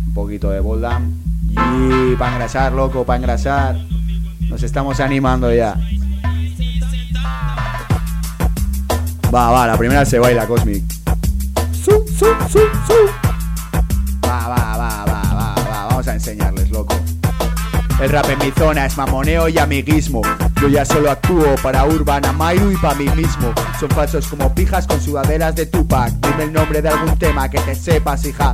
Un poquito de Boldam. Y para engrasar, loco, para engrasar. Nos estamos animando ya. Va, va, la primera se baila, Cosmic. Su, su, su, su. Va, va, va, va, va, va. Vamos a enseñarles, loco. El rap en mi zona es mamoneo y amiguismo. Yo ya solo actúo para Urban Amairu y para mí mismo. Son falsos como pijas con sudaderas de Tupac. Dime el nombre de algún tema que te sepas, hija.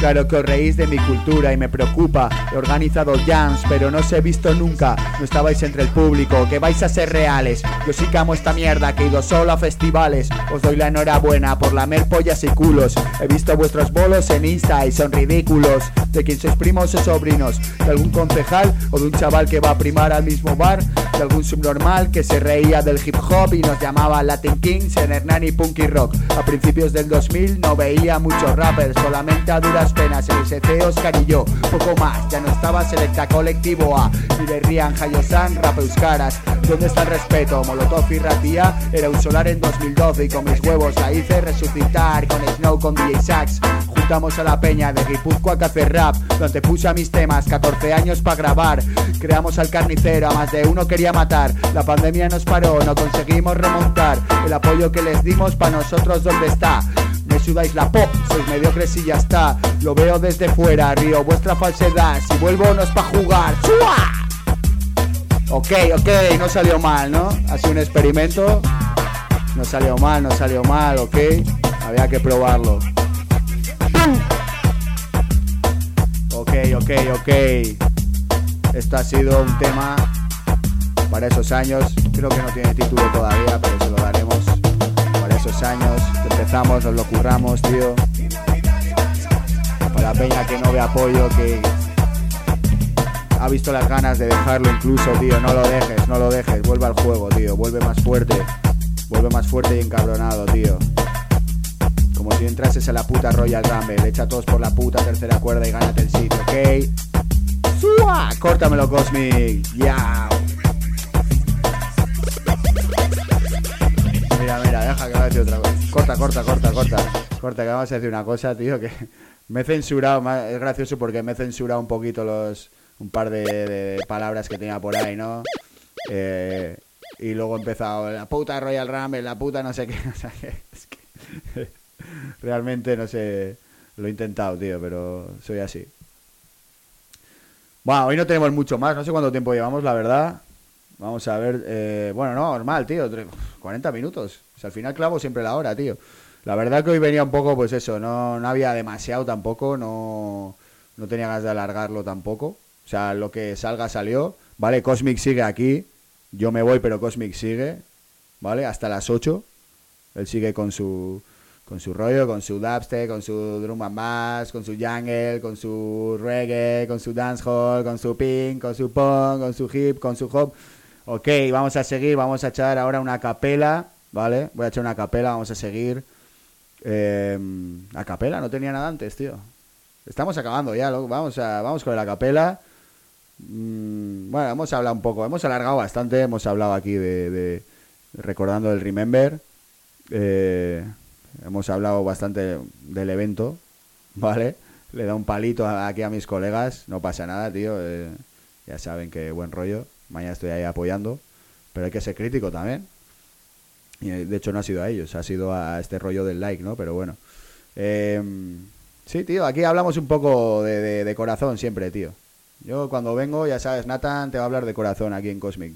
Claro que os reís de mi cultura y me preocupa. He organizado jams, pero no os he visto nunca. No estabais entre el público, que vais a ser reales. Yo sí que amo esta mierda, que he ido solo a festivales. Os doy la enhorabuena por lamer pollas y culos. He visto vuestros bolos en Insta y son ridículos. De quién sois primos o sobrinos. De algún concejal o de un chaval que va a primar al mismo bar. De algún subnormal que se reía del hip hop y nos llamaba Latin Kings en Hernani Punky Rock. A principios del 2000 no veía muchos rappers, solamente a duras penas el SC Oscar y yo, poco más, ya no estaba Selecta Colectivo A, ni de Rian, Hayosan, Rap Euskaras, ¿dónde está el respeto? Molotov y Ratía, era un solar en 2012 y con mis huevos la hice resucitar, con Snow, con DJ Sax, juntamos a la peña de Guipúzcoa que hace rap, donde puse a mis temas 14 años para grabar, creamos al carnicero, a más de uno quería matar, la pandemia nos paró, no conseguimos remontar, el apoyo que les dimos para nosotros ¿dónde está? Me sudáis la pop, sois mediocres y ya está. Lo veo desde fuera, río vuestra falsedad. Si vuelvo no es pa' jugar. ¡Sua! Ok, ok, no salió mal, ¿no? Ha sido un experimento. No salió mal, no salió mal, ok. Había que probarlo. Ok, ok, ok. Esto ha sido un tema para esos años. Creo que no tiene título todavía, pero se lo daremos esos años que empezamos, nos lo curramos, tío. Para la peña que no ve apoyo, que ha visto las ganas de dejarlo incluso, tío. No lo dejes, no lo dejes. Vuelve al juego, tío. Vuelve más fuerte. Vuelve más fuerte y encabronado, tío. Como si entrases a la puta Royal Rumble. Echa a todos por la puta tercera cuerda y gánate el sitio, ¿ok? ¡Sua! Córtamelo, Cosmic. Ya. Mira, mira, deja que vaya a decir otra cosa. Corta, corta, corta, corta. Corta, que vamos a decir una cosa, tío, que *laughs* me he censurado. Es gracioso porque me he censurado un poquito los. Un par de, palabras que tenía por ahí, ¿no? Eh, y luego he empezado la puta Royal Rumble, la puta no sé qué. *laughs* *laughs* Realmente no sé. Lo he intentado, tío, pero soy así. Bueno, hoy no tenemos mucho más. No sé cuánto tiempo llevamos, la verdad. Vamos a ver. eh, bueno, no, normal, tío. tre- 40 minutos. O sea, al final clavo siempre la hora, tío. La verdad que hoy venía un poco, pues eso, no, no había demasiado tampoco. No, no tenía ganas de alargarlo tampoco. O sea, lo que salga salió. Vale, Cosmic sigue aquí. Yo me voy, pero Cosmic sigue. ¿Vale? Hasta las 8. Él sigue con su con su rollo, con su dubstep, con su drum and bass, con su jungle, con su reggae, con su dancehall, con su pink, con su punk, con su hip, con su hop. Ok, vamos a seguir, vamos a echar ahora una capela, ¿vale? Voy a echar una capela, vamos a seguir. Eh, a capela, no tenía nada antes, tío. Estamos acabando ya. Vamos, a, vamos con la capela. Mm, bueno, hemos hablado un poco, hemos alargado bastante, hemos hablado aquí de, recordando el Remember. Eh, hemos hablado bastante del evento, ¿vale? Le da un palito aquí a mis colegas, no pasa nada, tío. eh, ya saben que buen rollo. Mañana estoy ahí apoyando, pero hay que ser crítico también. Y eh, de hecho no ha sido a ellos, ha sido a este rollo del like, ¿no? Pero bueno. Eh, sí, tío, aquí hablamos un poco de, corazón siempre, tío. Yo cuando vengo, ya sabes, Nathan te va a hablar de corazón aquí en Cosmic.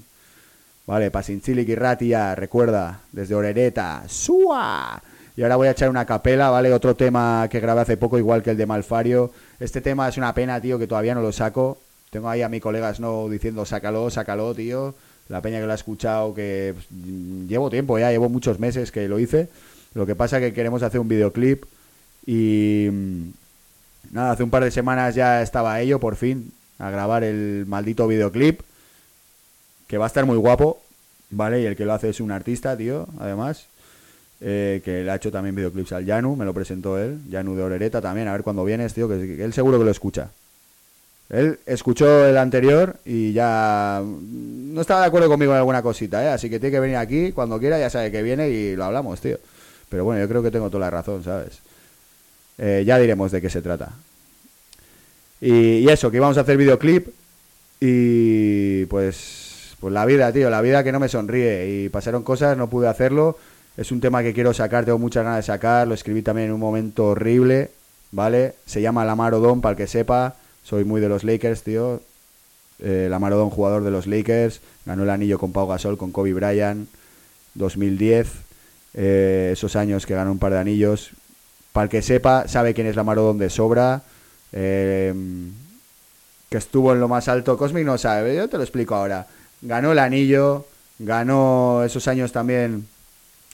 Vale, Pasinchili Ratia, recuerda, desde Orereta, ¡Sua! Y ahora voy a echar una capela, ¿vale? Otro tema que grabé hace poco, igual que el de Malfario. Este tema es una pena, tío, que todavía no lo saco. Tengo ahí a mi colega Snow diciendo, sácalo, sácalo, tío. La peña que lo ha escuchado, que pues, llevo tiempo ya, llevo muchos meses que lo hice. Lo que pasa que queremos hacer un videoclip y, Nada, hace un par de semanas ya estaba ello, por fin, a grabar el maldito videoclip. Que va a estar muy guapo, ¿vale? Y el que lo hace es un artista, tío, además. eh, que le ha hecho también videoclips al Yanu, me lo presentó él. Yanu de Orereta también, a ver cuando vienes, tío, que él seguro que lo escucha. Él escuchó el anterior y ya no estaba de acuerdo conmigo en alguna cosita, ¿eh? Así que tiene que venir aquí cuando quiera, ya sabe que viene y lo hablamos, tío. Pero bueno, yo creo que tengo toda la razón, ¿sabes? Eh, ya diremos de qué se trata. Y, eso, que íbamos a hacer videoclip y pues, pues la vida, tío, la vida que no me sonríe. Y pasaron cosas, no pude hacerlo. Es un tema que quiero sacar, tengo muchas ganas de sacar. Lo escribí también en un momento horrible, ¿vale? Se llama Lamar Odom, para el que sepa. Soy muy de los Lakers, tío. Eh, Lamar Odom, jugador de los Lakers. Ganó el anillo con Pau Gasol, con Kobe Bryant. 2010. Eh, esos años que ganó un par de anillos. Para el que sepa, sabe quién es Lamar Odom de sobra. Eh, que estuvo en lo más alto. Cosmic no sabe, yo te lo explico ahora. Ganó el anillo, ganó esos años también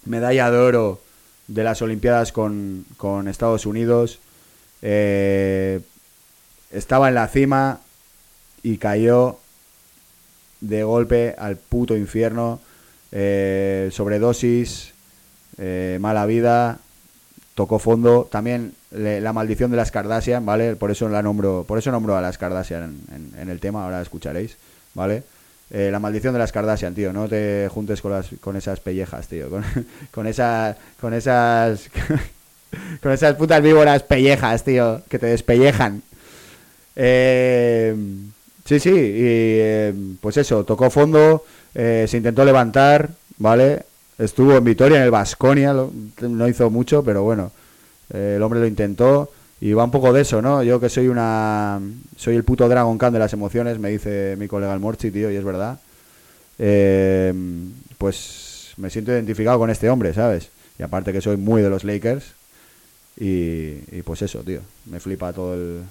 medalla de oro de las Olimpiadas con, con Estados Unidos. Eh, estaba en la cima y cayó de golpe al puto infierno. Eh, sobredosis, eh, mala vida, tocó fondo. También le- la maldición de las Kardashian, ¿vale? Por eso la nombro, por eso nombro a las Kardashian en, en- el tema, ahora escucharéis, ¿vale? Eh, la maldición de las Kardashian, tío, no te juntes con las con esas pellejas, tío, con, *laughs* con esa con esas *laughs* con esas putas víboras pellejas, tío, que te despellejan. Eh, sí, sí, y eh, pues eso, tocó fondo, eh, se intentó levantar, ¿vale? Estuvo en Vitoria, en el Vasconia, no hizo mucho, pero bueno, eh, el hombre lo intentó y va un poco de eso, ¿no? Yo que soy una soy el puto Dragon Khan de las emociones, me dice mi colega el Morchi, tío, y es verdad. Eh, pues me siento identificado con este hombre, ¿sabes? Y aparte que soy muy de los Lakers y, y pues eso, tío, me flipa todo el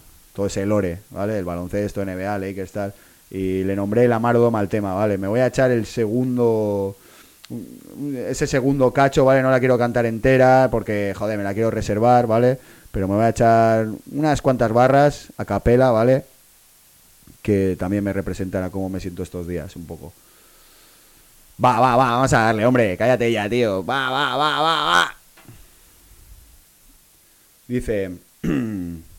todo ese lore, ¿vale? El baloncesto, NBA, Lakers, tal. Y le nombré el Amardom al tema, ¿vale? Me voy a echar el segundo ese segundo cacho, ¿vale? No la quiero cantar entera porque, joder, me la quiero reservar, ¿vale? Pero me voy a echar unas cuantas barras a capela, ¿vale? Que también me representan a cómo me siento estos días, un poco. Va, va, va, vamos a darle, hombre, cállate ya, tío. Va, va, va, va, va. Dice... *clears throat*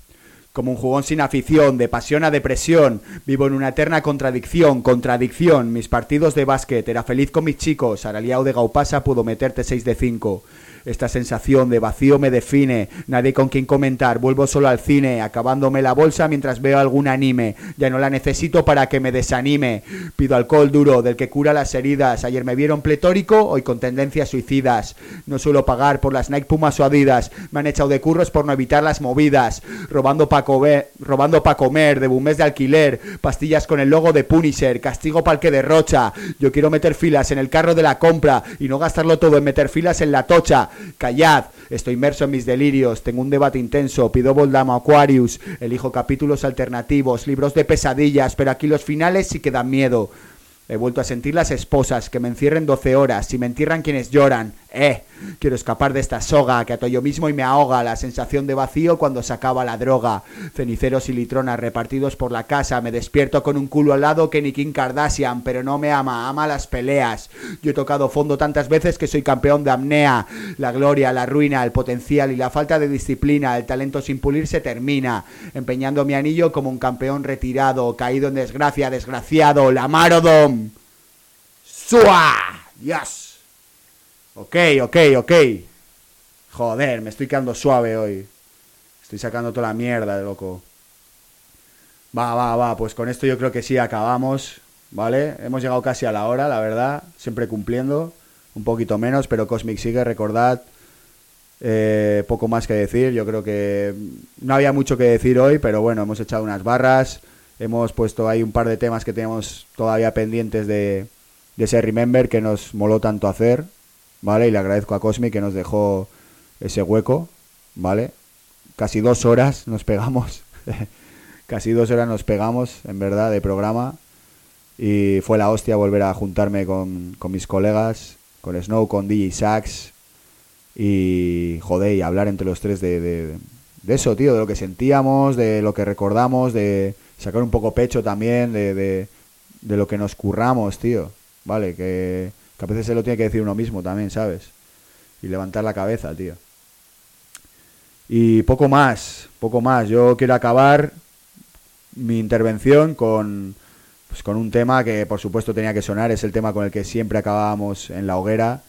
Como un jugón sin afición, de pasión a depresión, vivo en una eterna contradicción, contradicción. Mis partidos de básquet, era feliz con mis chicos, Araliao de Gaupasa pudo meterte 6 de 5. Esta sensación de vacío me define, nadie con quien comentar, vuelvo solo al cine, acabándome la bolsa mientras veo algún anime, ya no la necesito para que me desanime, pido alcohol duro, del que cura las heridas, ayer me vieron pletórico, hoy con tendencias suicidas, no suelo pagar por las Nike Pumas o Adidas, me han echado de curros por no evitar las movidas, robando pa, comer, robando pa comer, de mes de alquiler, pastillas con el logo de Punisher, castigo pa'l que derrocha, yo quiero meter filas en el carro de la compra y no gastarlo todo en meter filas en la tocha, Callad, estoy inmerso en mis delirios, tengo un debate intenso, pido Voldamo Aquarius, elijo capítulos alternativos, libros de pesadillas, pero aquí los finales sí que dan miedo. He vuelto a sentir las esposas que me encierren 12 horas y me entierran quienes lloran. Eh, quiero escapar de esta soga que ato yo mismo y me ahoga la sensación de vacío cuando se acaba la droga. Ceniceros y litronas repartidos por la casa, me despierto con un culo al lado que ni Kim Kardashian, pero no me ama, ama las peleas. Yo he tocado fondo tantas veces que soy campeón de apnea. La gloria, la ruina, el potencial y la falta de disciplina, el talento sin pulir se termina. Empeñando mi anillo como un campeón retirado, caído en desgracia, desgraciado, la Marodom. ¡Sua! ¡Yes! Ok, ok, ok. Joder, me estoy quedando suave hoy. Estoy sacando toda la mierda, loco. Va, va, va. Pues con esto yo creo que sí acabamos. ¿Vale? Hemos llegado casi a la hora, la verdad. Siempre cumpliendo. Un poquito menos, pero Cosmic sigue, recordad. Eh, poco más que decir. Yo creo que no había mucho que decir hoy, pero bueno, hemos echado unas barras. Hemos puesto ahí un par de temas que tenemos todavía pendientes de, de ese Remember que nos moló tanto hacer. ¿Vale? Y le agradezco a Cosmic que nos dejó ese hueco. ¿Vale? Casi dos horas nos pegamos. *laughs* Casi dos horas nos pegamos, en verdad, de programa. Y fue la hostia volver a juntarme con, con mis colegas, con Snow, con DJ Sax. Y joder, y hablar entre los tres de, de, eso, tío, de lo que sentíamos, de lo que recordamos, de sacar un poco pecho también, de, de lo que nos curramos, tío. Vale, que, que a veces se lo tiene que decir uno mismo también, ¿sabes? Y levantar la cabeza, tío. Y poco más, poco más. Yo quiero acabar mi intervención con, pues con un tema que por supuesto tenía que sonar, es el tema con el que siempre acabábamos en la hoguera,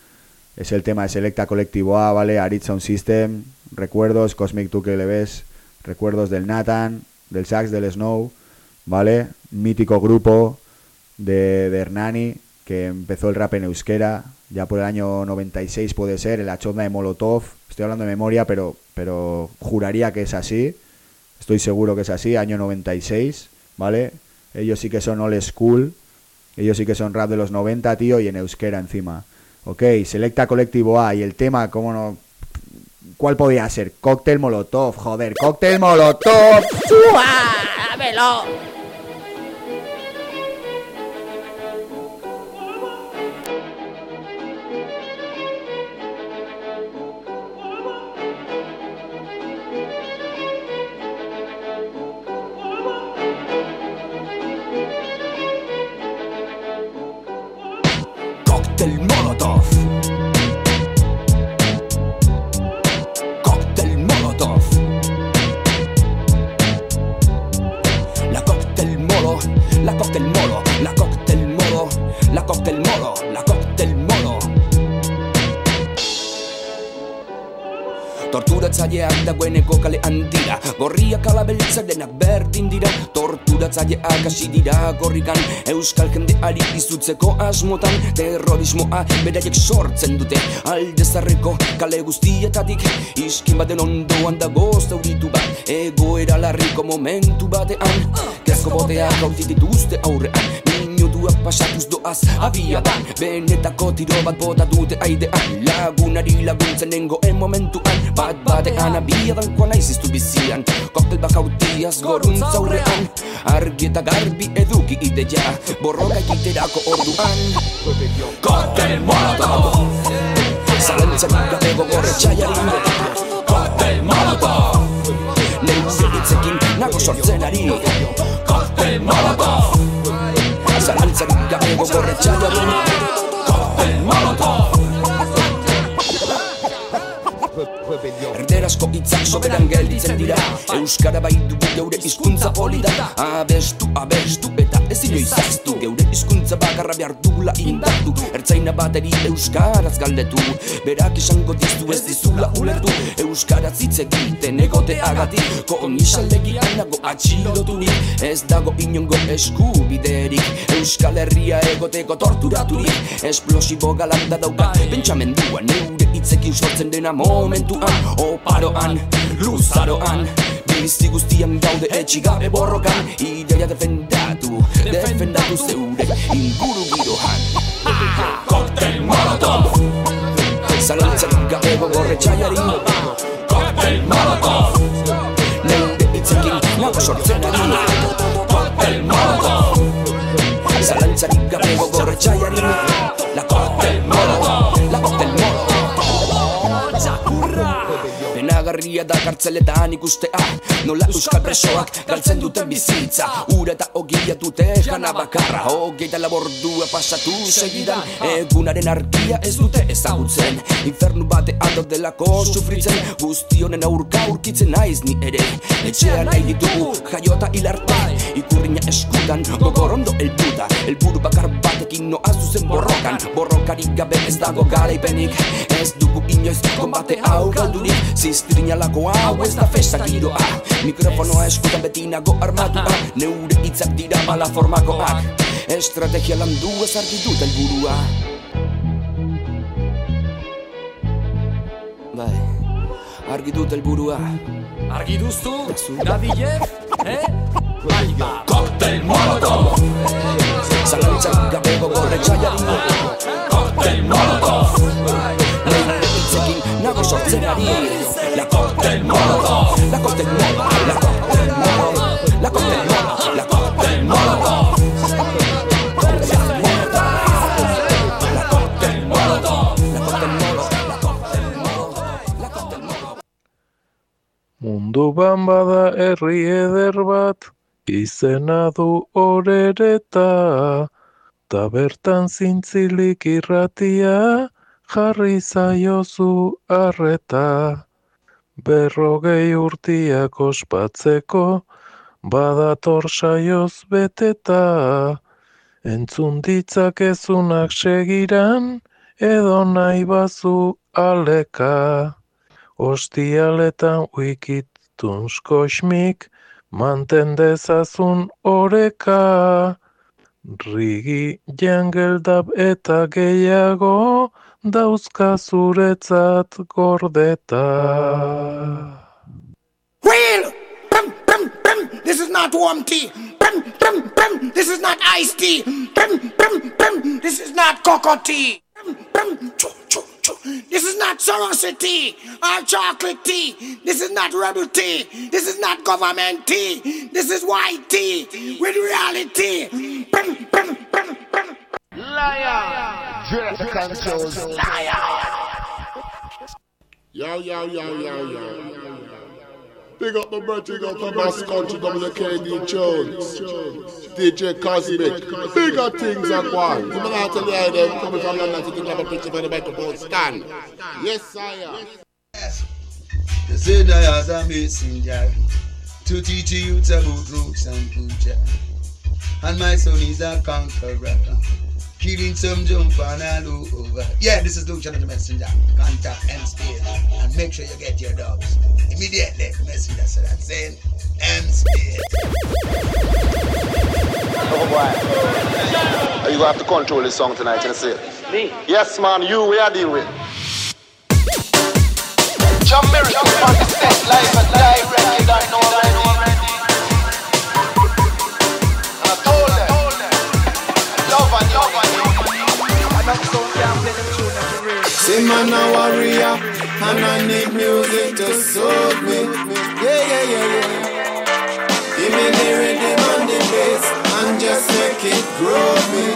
es el tema de Selecta Colectivo A, ¿vale? Arid System, recuerdos, Cosmic tú que le ves, recuerdos del Nathan, del Sax, del Snow, ¿vale? Mítico grupo de, de Hernani, que empezó el rap en euskera, ya por el año 96 puede ser, en la chonda de Molotov, estoy hablando de memoria, pero, pero juraría que es así, estoy seguro que es así, año 96, ¿vale? Ellos sí que son old school, ellos sí que son rap de los 90, tío, y en euskera encima. Ok, selecta colectivo A, y el tema, ¿cómo no? ¿Cuál podía ser? Cóctel Molotov, joder, cóctel Molotov. ¡Chua! ¡Dámelo! Torturatzaileak hasi dira gorrikan. Euskal jendeari izutzeko asmotan Terrorismoa beraiek sortzen dute. Aldezarreko kale guztietatik Iskin baten ondoan dago zauritu bat. Egoera larriko momentu batean Kezko boteak hauti dituzte aurrean. Minutuak pasatuz doaz abiadan Benetako tiro bat bota dute aidean Lagunari laguntzen nengoen momentuan Bat batean abiadan koa naiz iztu bizian. Koktel bakautiaz goruntza aurrean. Argi eta garbi eduki ideia Borroka egiterako orduan. Koktel molotov. Zalantzarik gabe gogorre txaiari Koktel molotov. Neure hitzekin nago sortzen ari. Koktel molotov Zalantzarik gabe gogorre txaiari Koktel molotov Erderazko hitzak soberan gelditzen dira. Euskara bai dugu geure hizkuntza polita Abestu, abestu eta ez inoiz aztu Geure hizkuntza bakarra behar dugula indartu. Ertzaina bateri euskaraz galdetu. Berak esango diztu ez dizula ulertu. Euskaraz hitz egiten egoteagatik. Komisalegian nago atxiloturik. Ez dago inongo eskubiderik. Euskal Herria egoteko torturaturik. Esplosibo galanda dauka pentsamendua Neure hitzekin sortzen dena momentuan Oparoan, luzaroan. Bizi guztian gaude etxigabe borrokan. Ideia defendatu, defendatu zeure inguru giroan. Koktel Molotov. Zalantzak gabe gogorre txaiari. Koktel Molotov. Neure hitzekin nago sortzen ari. Koktel Molotov. Zalantzarik gabe gogorre txaiari. La Koktel Molotov Penagarria da kartzeletan ikustea Nola euskal presoak galtzen duten bizitza. Ura eta ogia dute jana bakarra. Hogeita labordua pasatu segidan. Egunaren argia ez dute ezagutzen. Infernu batean daudelako sufritzen. Guzti honen aurka aurkitzen naiz ni ere. Etxean nahi ditugu jaiota hilarte Ikurriña eskudan gogorondo elduta Elburu bakar batekin noa zuzen borrokan. Borrokarik gabe ez dago garaipenik Ez dugu inoiz konbate hau galdurik. Ziztrinalako hau ez da festa giroa. Mikrofonoa eskutan beti nago armatua Neure hitzak dira bala formakoak Estrategia landu ez argi dut elburua Bai, argi dut elburua Argi duztu, Nadiev, eh? Bai ba. Koktel Molotov. Zalantzak gabe gogorre txaiari Koktel Molotov. Hitzekin nago sortzen ari. La Koktel Molotov. La Koktel Molotov. La Koktel Molotov. La Koktel Molotov Munduan bada herri eder bat, izena du orereta, ta bertan zintzilik irratia, jarri zaiozu arreta. Berrogei urtiak ospatzeko, badator saioz beteta, entzun ditzakezunak segiran, edo nahi bazu aleka. Ostialetan wikituns kosmik, manten dezazun oreka. Rigi jangeldab eta gehiago, dauzka zuretzat gordeta. Well, brum, brum, brum, this is not warm tea. Brum, brum, brum, this is not iced tea. Brum, brum, brum, this is not cocoa tea. Brum, choo, choo, choo. This is not Sarasa tea or chocolate tea. This is not rebel tea. This is not government tea. This is white tea with reality. Liar! Dread controls. Liar! Yo, yo, yo, yo, yo. Big up my brother, big up my boss country, WKD Jones, DJ Cosmic. Bigger things are going. You know, I tell you, them coming from London to think of a picture for the microphone stand. Yes, sire. They say I as a messenger to teach you about roots and puja. And my son is a conqueror, killing some jump and all over. Yeah, this is Luke Channel the Messenger. Contact M Spade and make sure you get your dogs immediately. Messenger said that saying M Spade. Are you gonna have to control this song tonight, you see? Me? Yes, man, you, we are dealing with. John Miracle on the set, live and direct, you don't know Say man a warrior and I need music to soothe me. Yeah, yeah, yeah, yeah. Give me the rhythm and the bass and just make it grow me.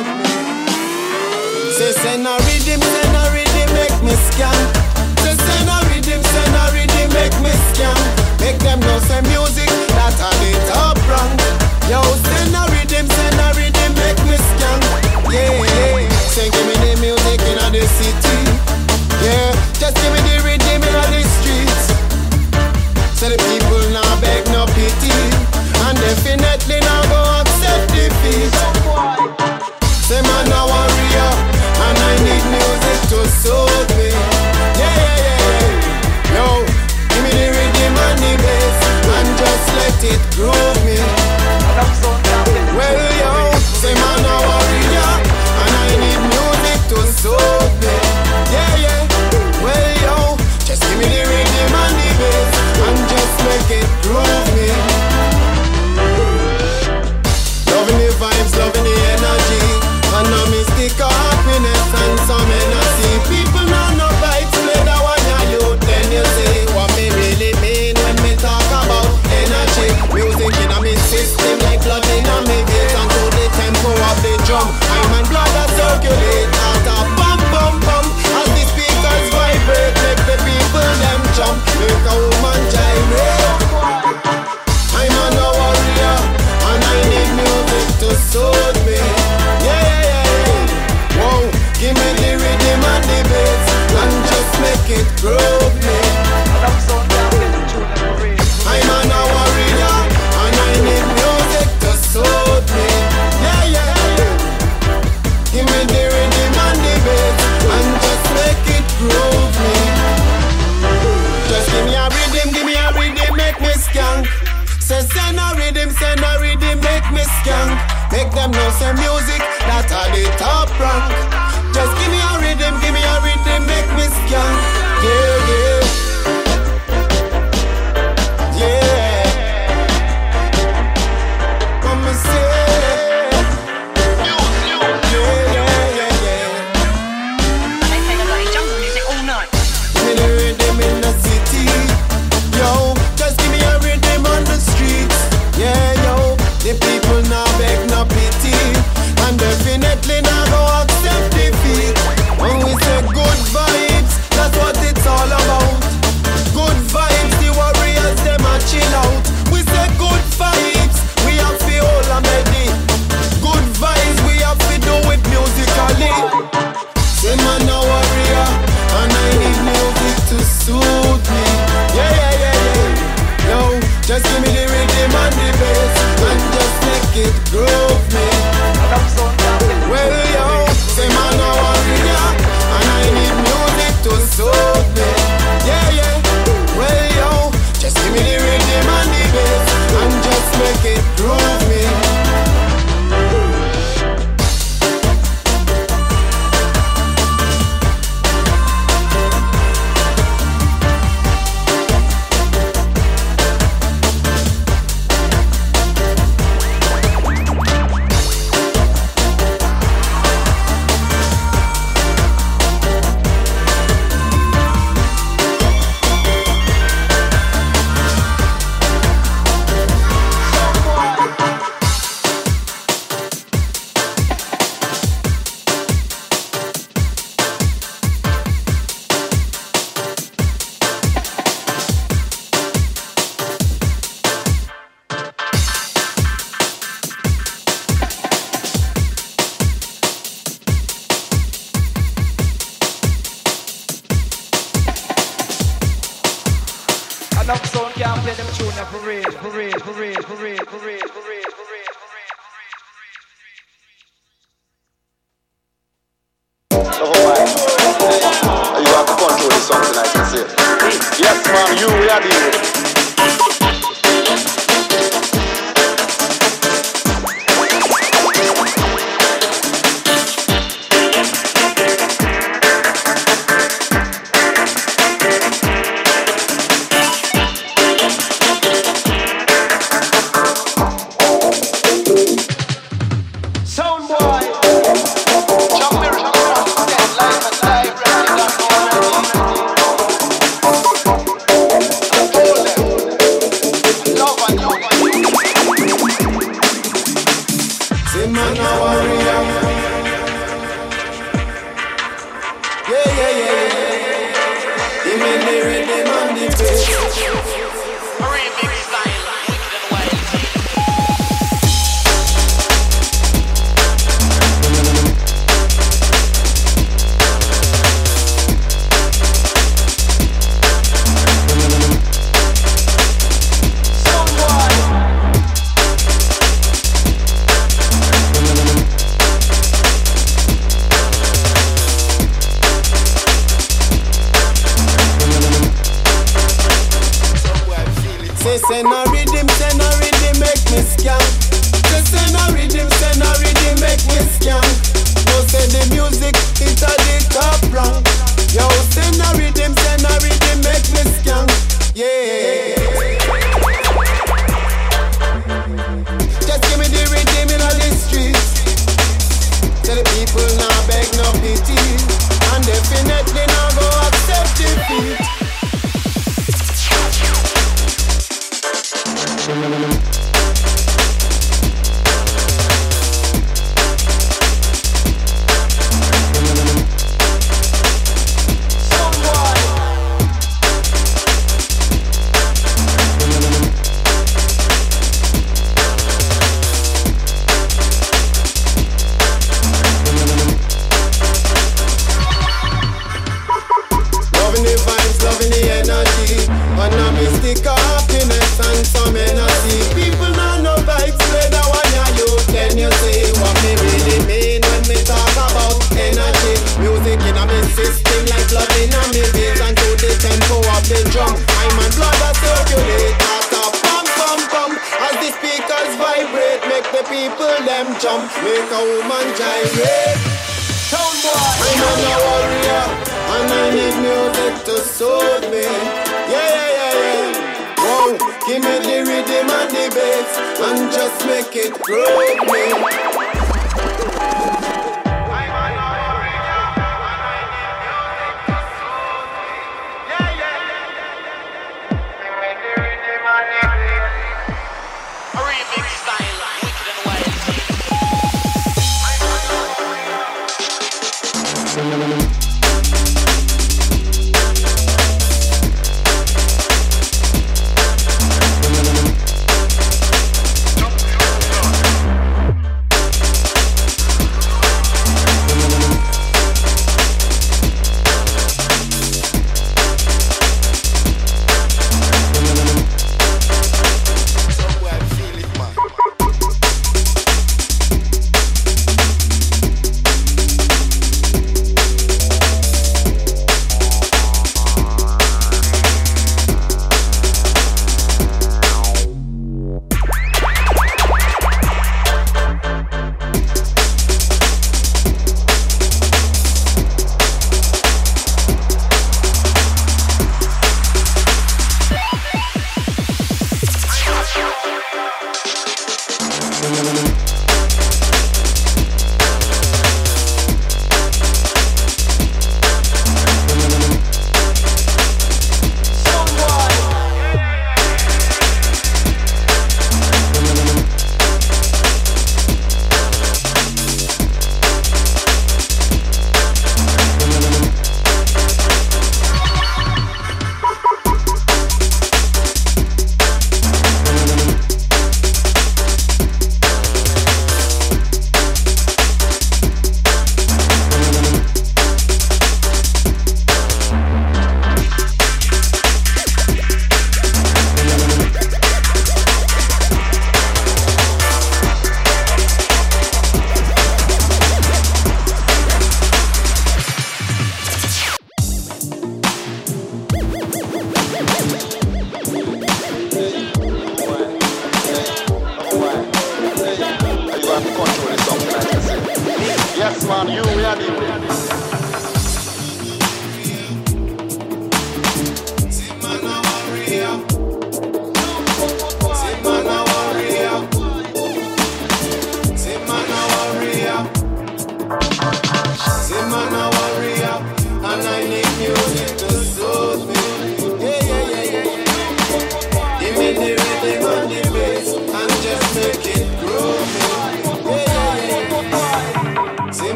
Say send a rhythm, send a rhythm, make me scan. Say send a rhythm, send a rhythm, make me scan. Make them know say music that a the top rank. Yo, send a rhythm, send a rhythm, make me scan. Yeah, yeah. Say give me the music in the city. Yeah, just give me the rhythm in the streets. So the people now beg no pity, and definitely now go accept defeat. Say man a warrior, and I need music to soothe me. Yeah, yeah, yeah. Yo, give me the rhythm and the bass, and just let it groove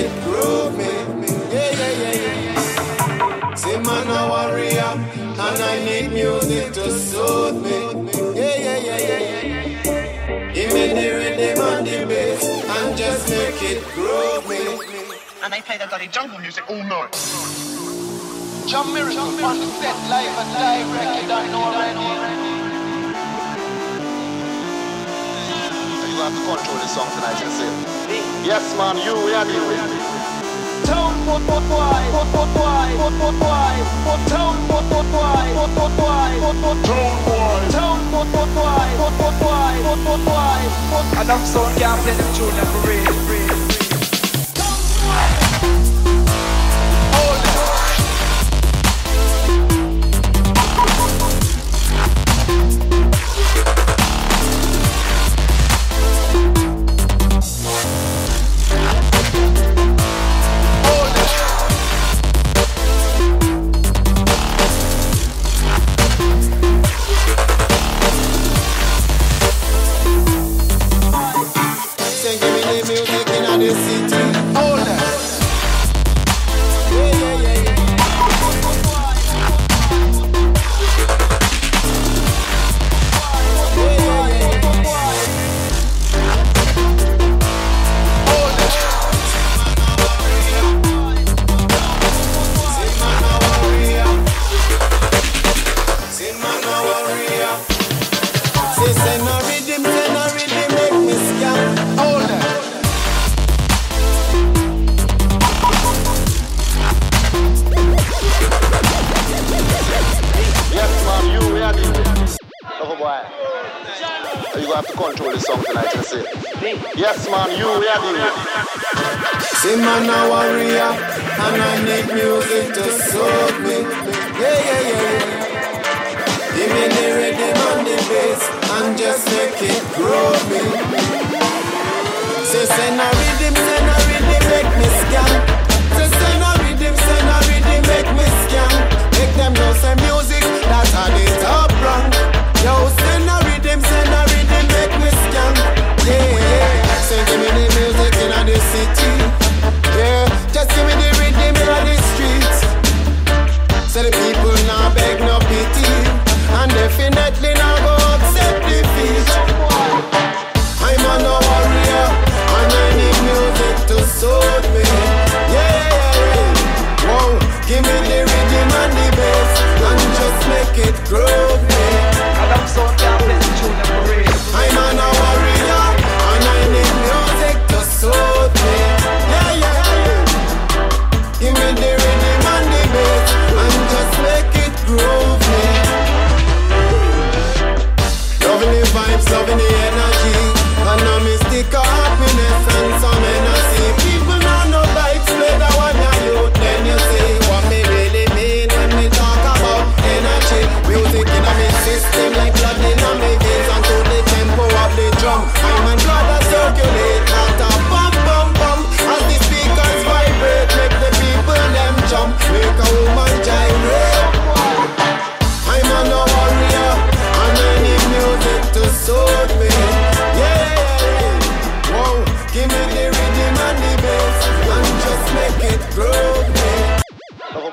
it groove me. Yeah, yeah, yeah, yeah, yeah. Say man a warrior. And I need music to soothe me. Yeah, yeah, yeah, yeah, yeah. Give me the rhythm and the bass and just make it groove me. And they play that dirty jungle music all night. John Miracle on the set, live and direct, you don't know already. have to control song tonight, you see. Yes, man, you, we are you. Town, what, what, why, what, what, why, what, what, why, what, town, what, what, why, what, what, why, what, what, town, town, what, what, why, what, what, why, what, what, why, what, I'm so damn, let them tune them for.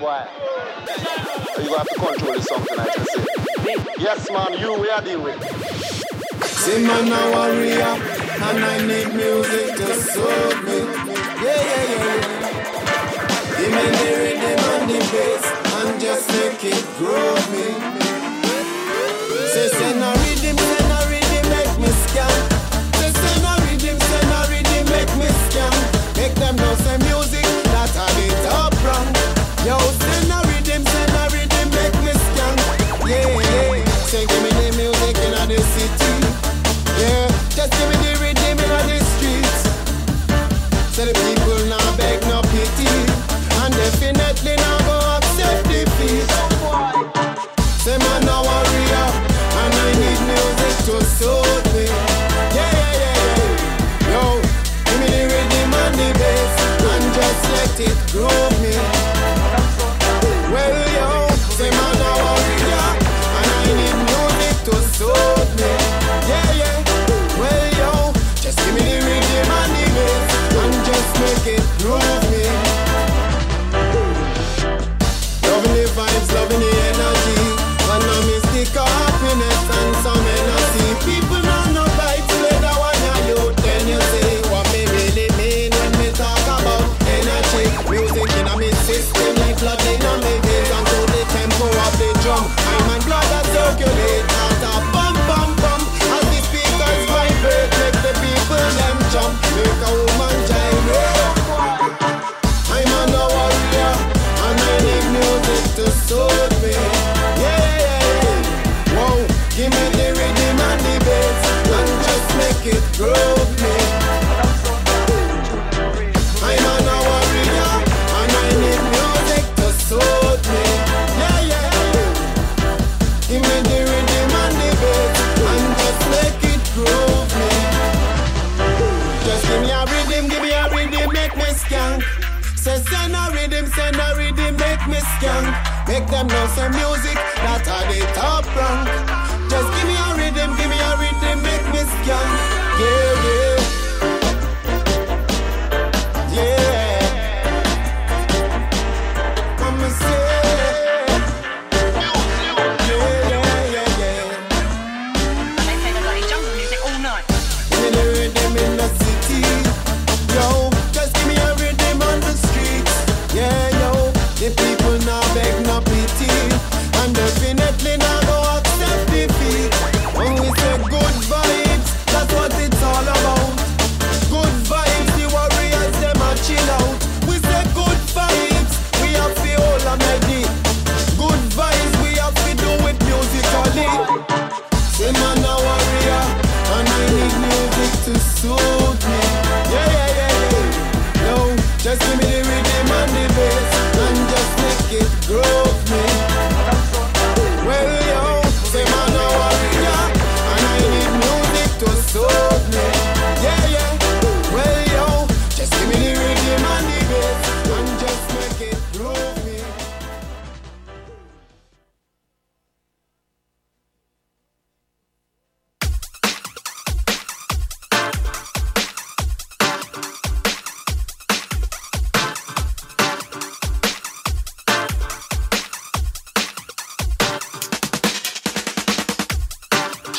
boy. You have to control this something I can say. Yes, man, you we are dealing. See, man, a warrior, and I need music to soothe me. Yeah, yeah, yeah. Give me the rhythm and the bass, and just make it groove me. Say, send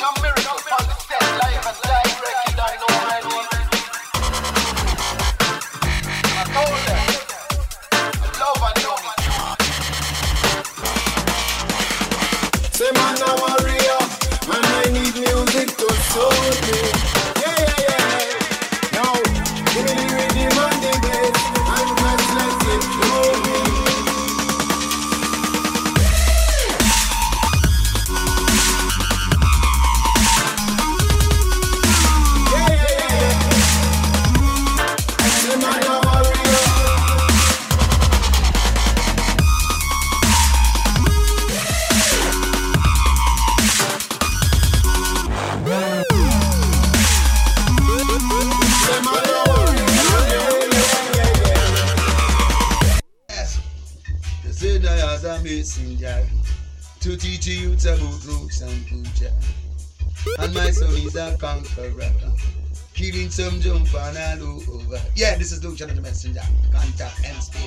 a miracle. Jump, jump, and I over. Yeah, this is Luke the Messenger. Contact and speak.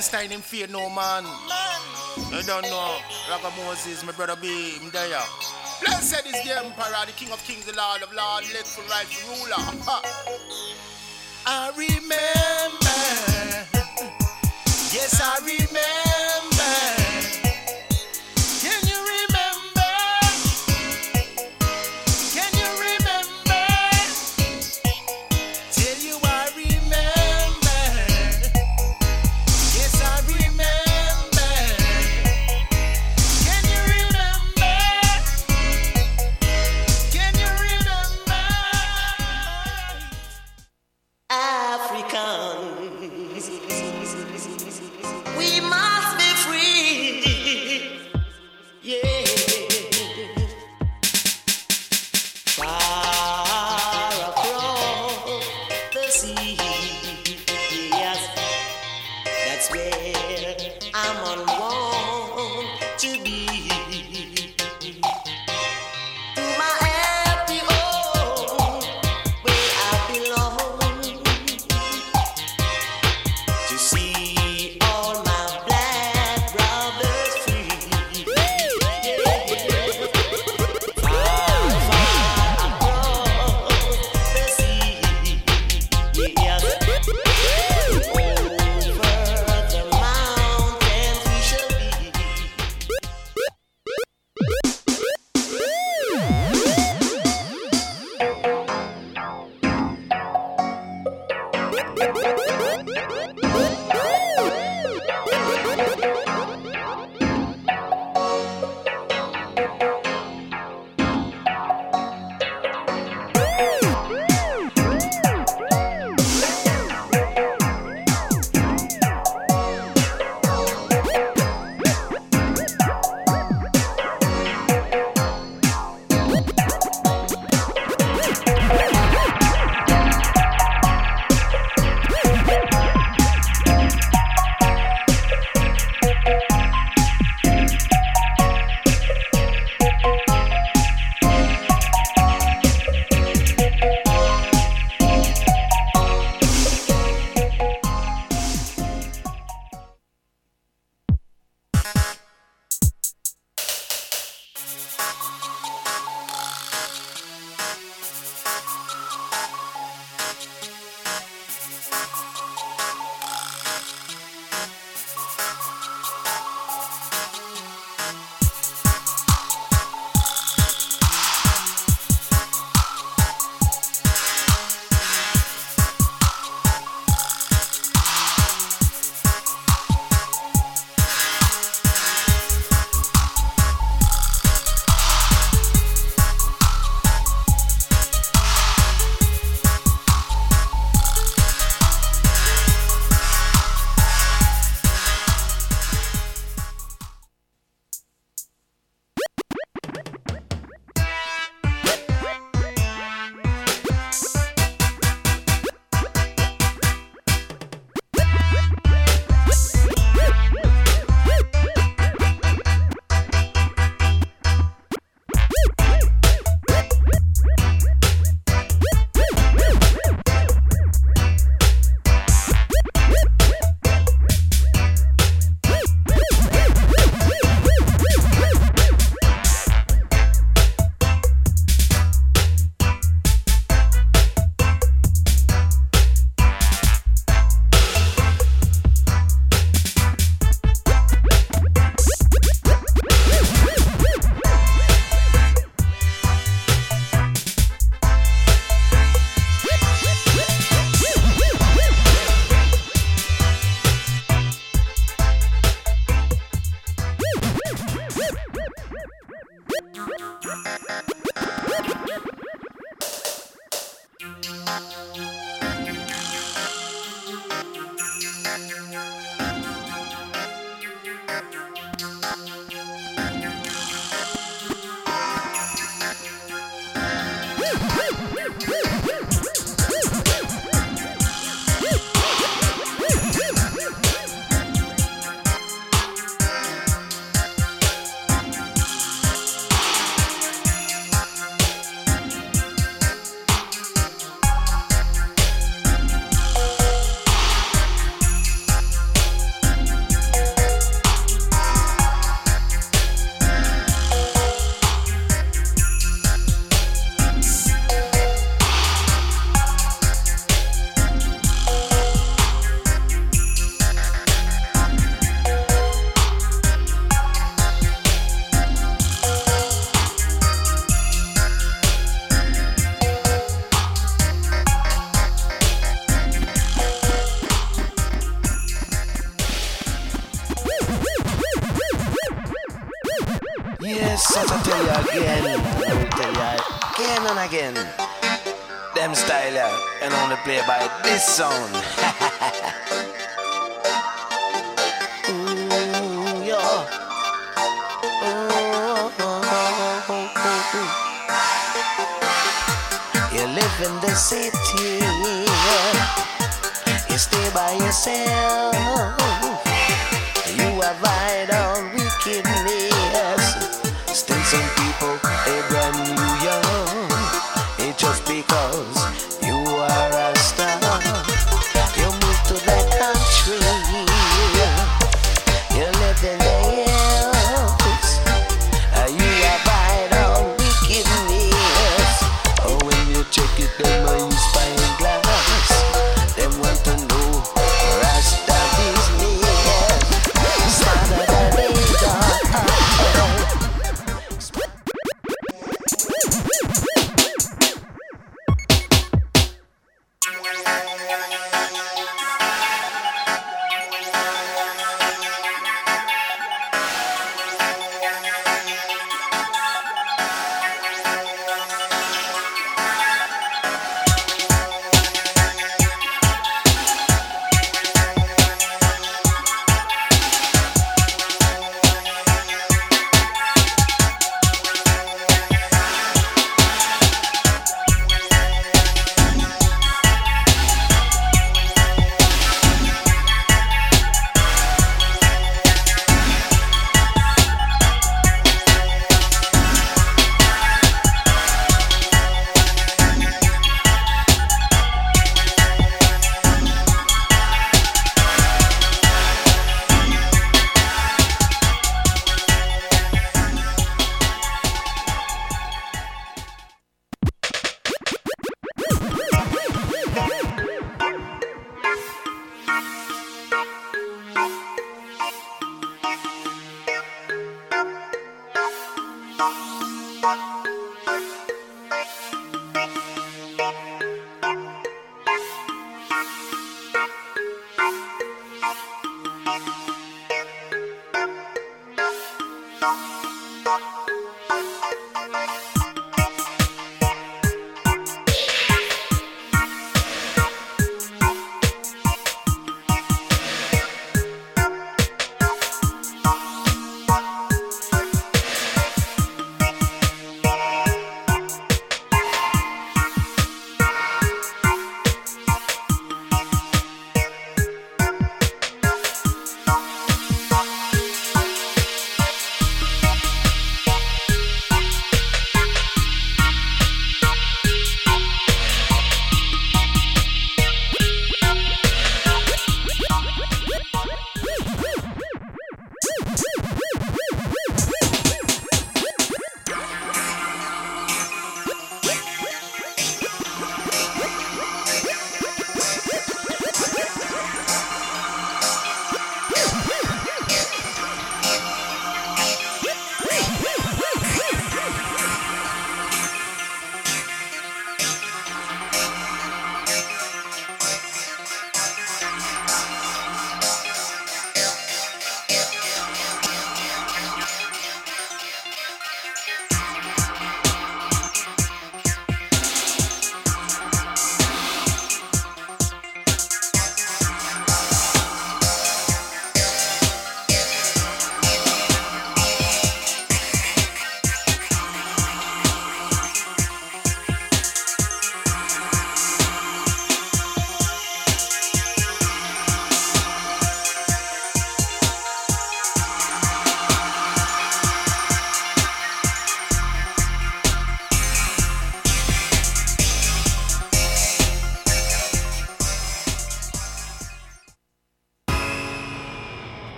Palestine, him fear no man. Man! I don't know. Raga Moses, my brother be him there. Blessed is the emperor, the king of kings, the lord of lords, legful rightful ruler. I remember. Yes, I remember.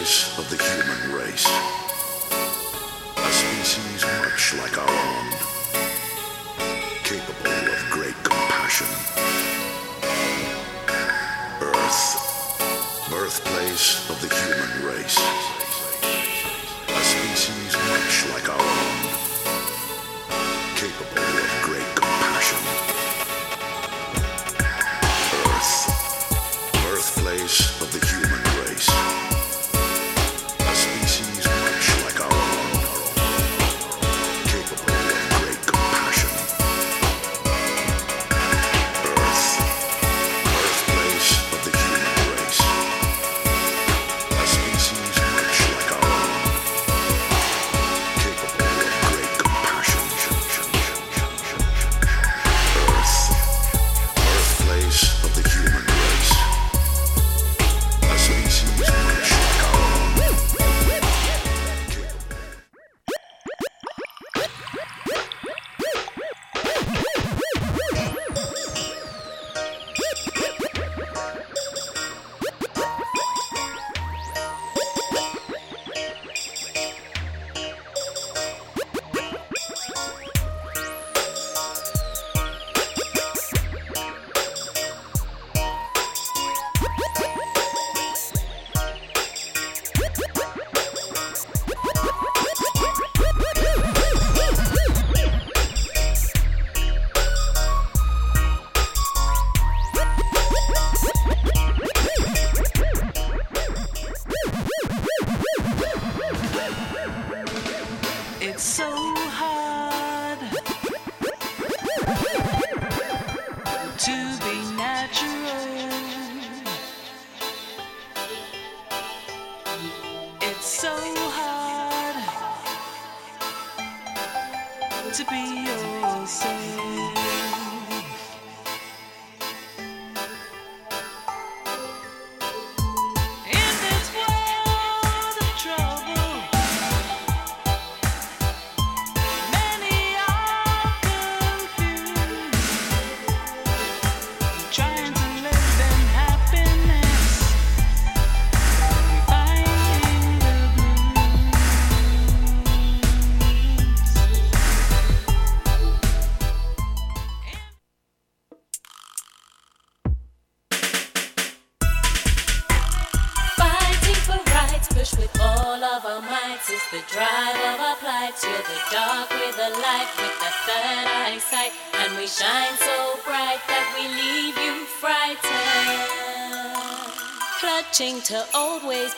of the human race. A species much like our own.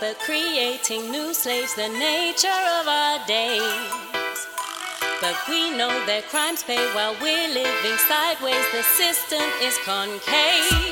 but creating new slaves, the nature of our days. But we know that crimes pay while we're living sideways, the system is concave.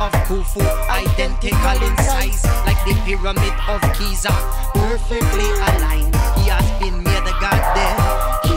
of Khufu, identical in size, like the pyramid of Giza, perfectly aligned. He has been made a god there.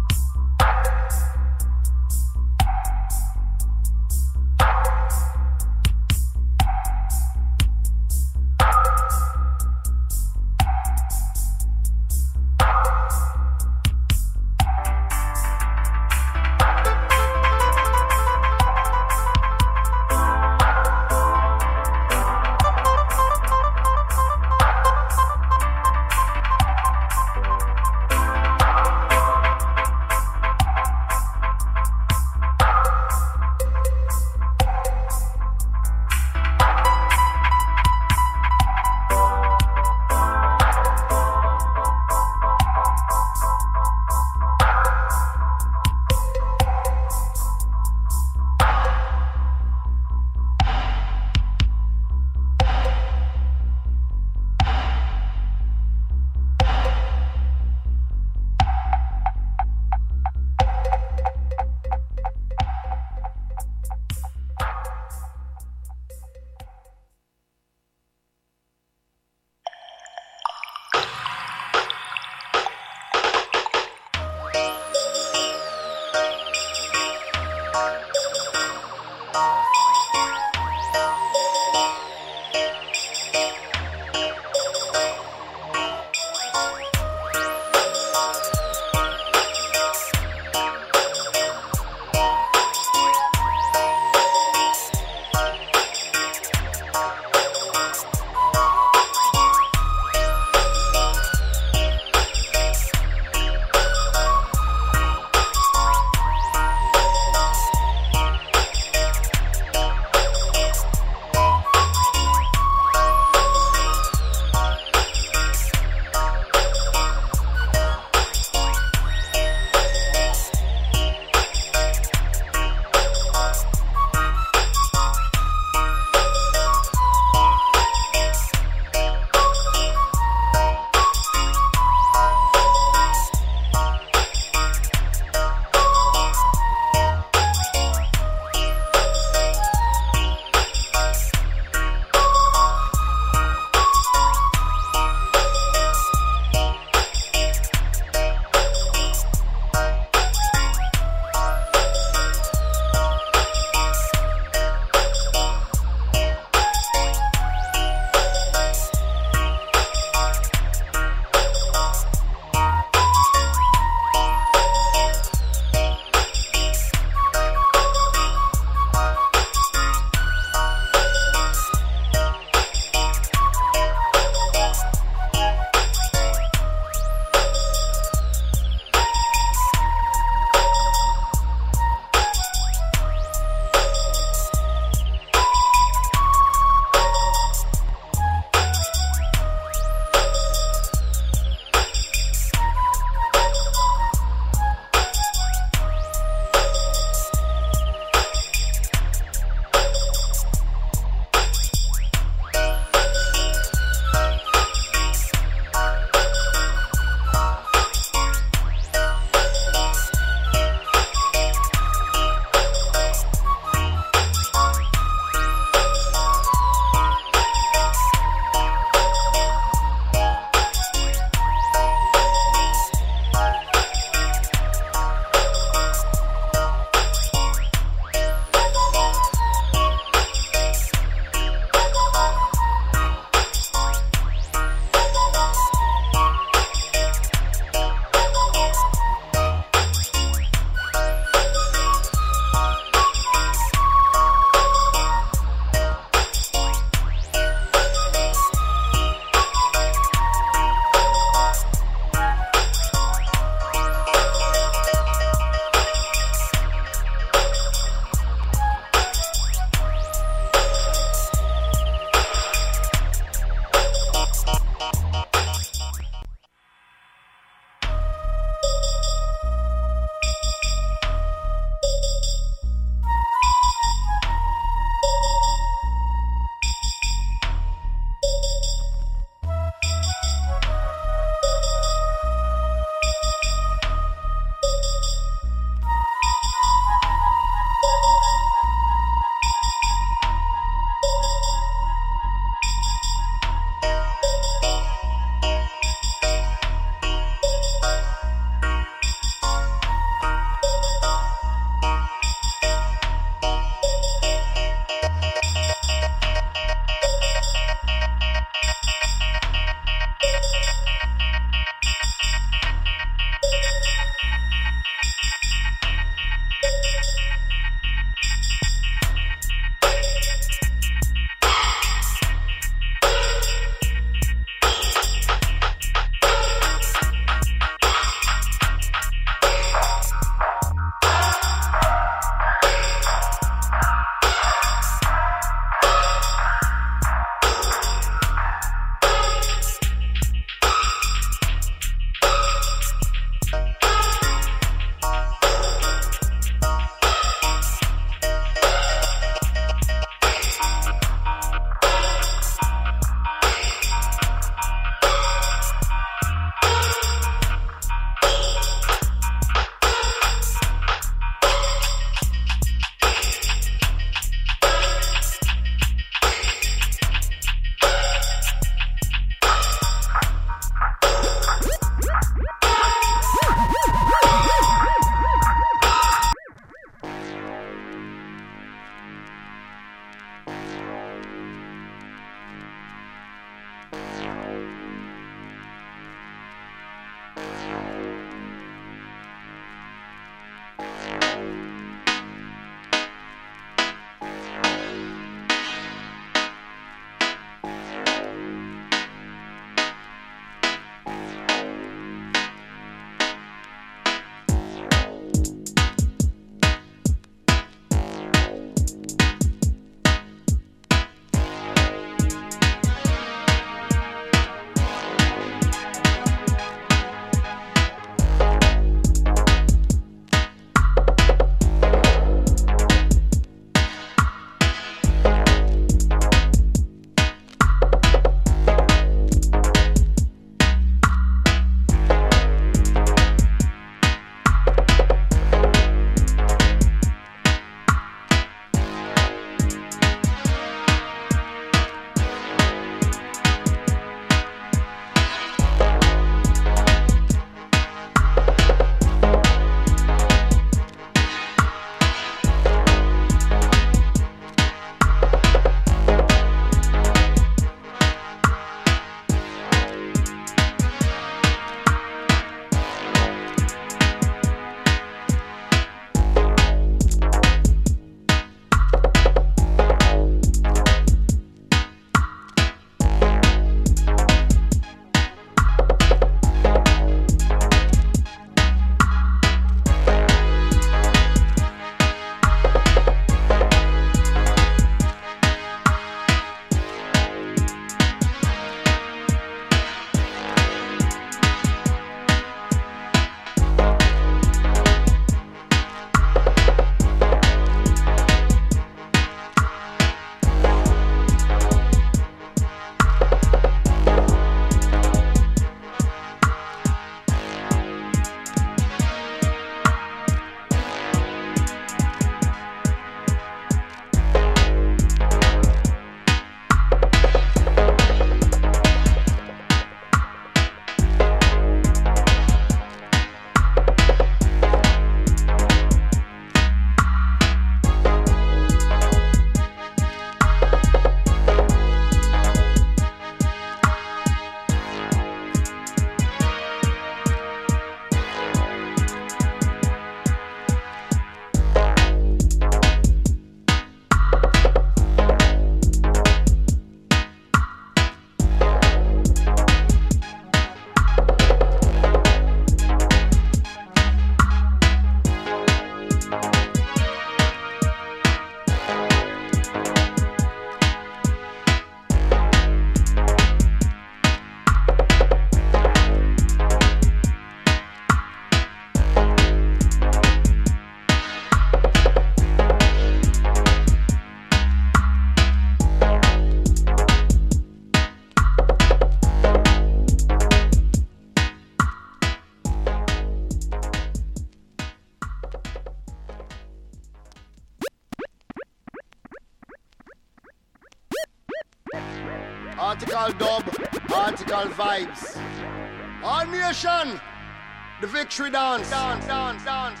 The victory dance, dance, dance, dance,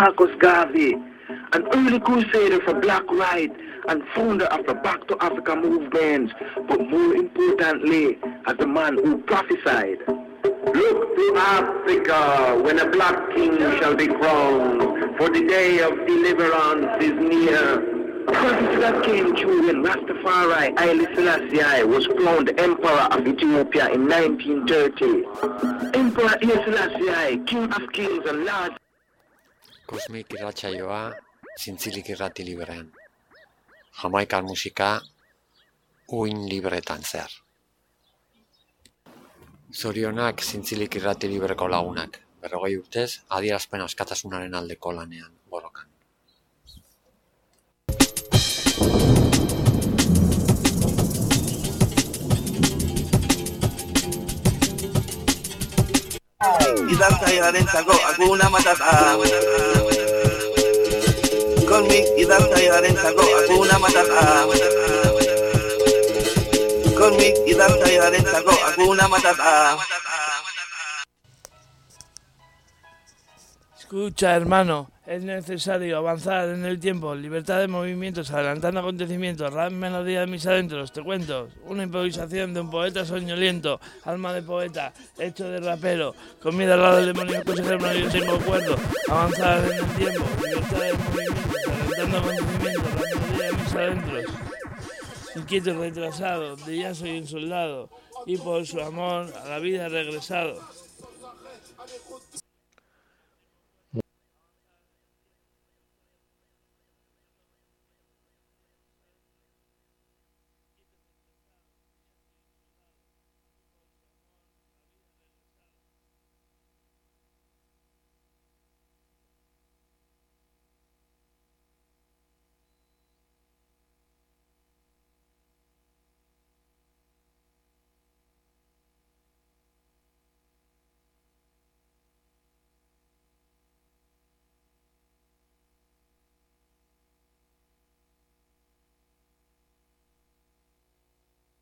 Marcus Garvey, an early crusader for black rights and founder of the Back to Africa movement, but more importantly, as the man who prophesied. Look to Africa when a black king shall be crowned, for the day of deliverance is near. Prophecy that came true when Rastafari Haile Selassie was crowned Emperor of Ethiopia in 1930. Emperor Haile Selassie, King of Kings and Lord Kosmik irratsaioa zintzilik irrati librean. Jamaikar musika uin libretan zehar. Zorionak zintzilik irrati libreko lagunak. Berrogei urtez, adierazpen askatasunaren aldeko lanean borrokan. Idartzaiarentzako akuna matata. Konmik idartzaiarentzako akuna matata. Konmik idartzaiarentzako akuna matata. Escucha, hermano, es necesario avanzar en el tiempo, libertad de movimientos, adelantando acontecimientos, rap melodía de mis adentros, te cuento, una improvisación de un poeta soñoliento, alma de poeta, hecho de rapero, con miedo al lado del demonio, consejero, yo tengo acuerdo, avanzar en el tiempo, libertad de movimientos, adelantando acontecimientos, rap melodía de mis adentros, inquieto y retrasado, de ya soy un soldado, y por su amor a la vida regresado.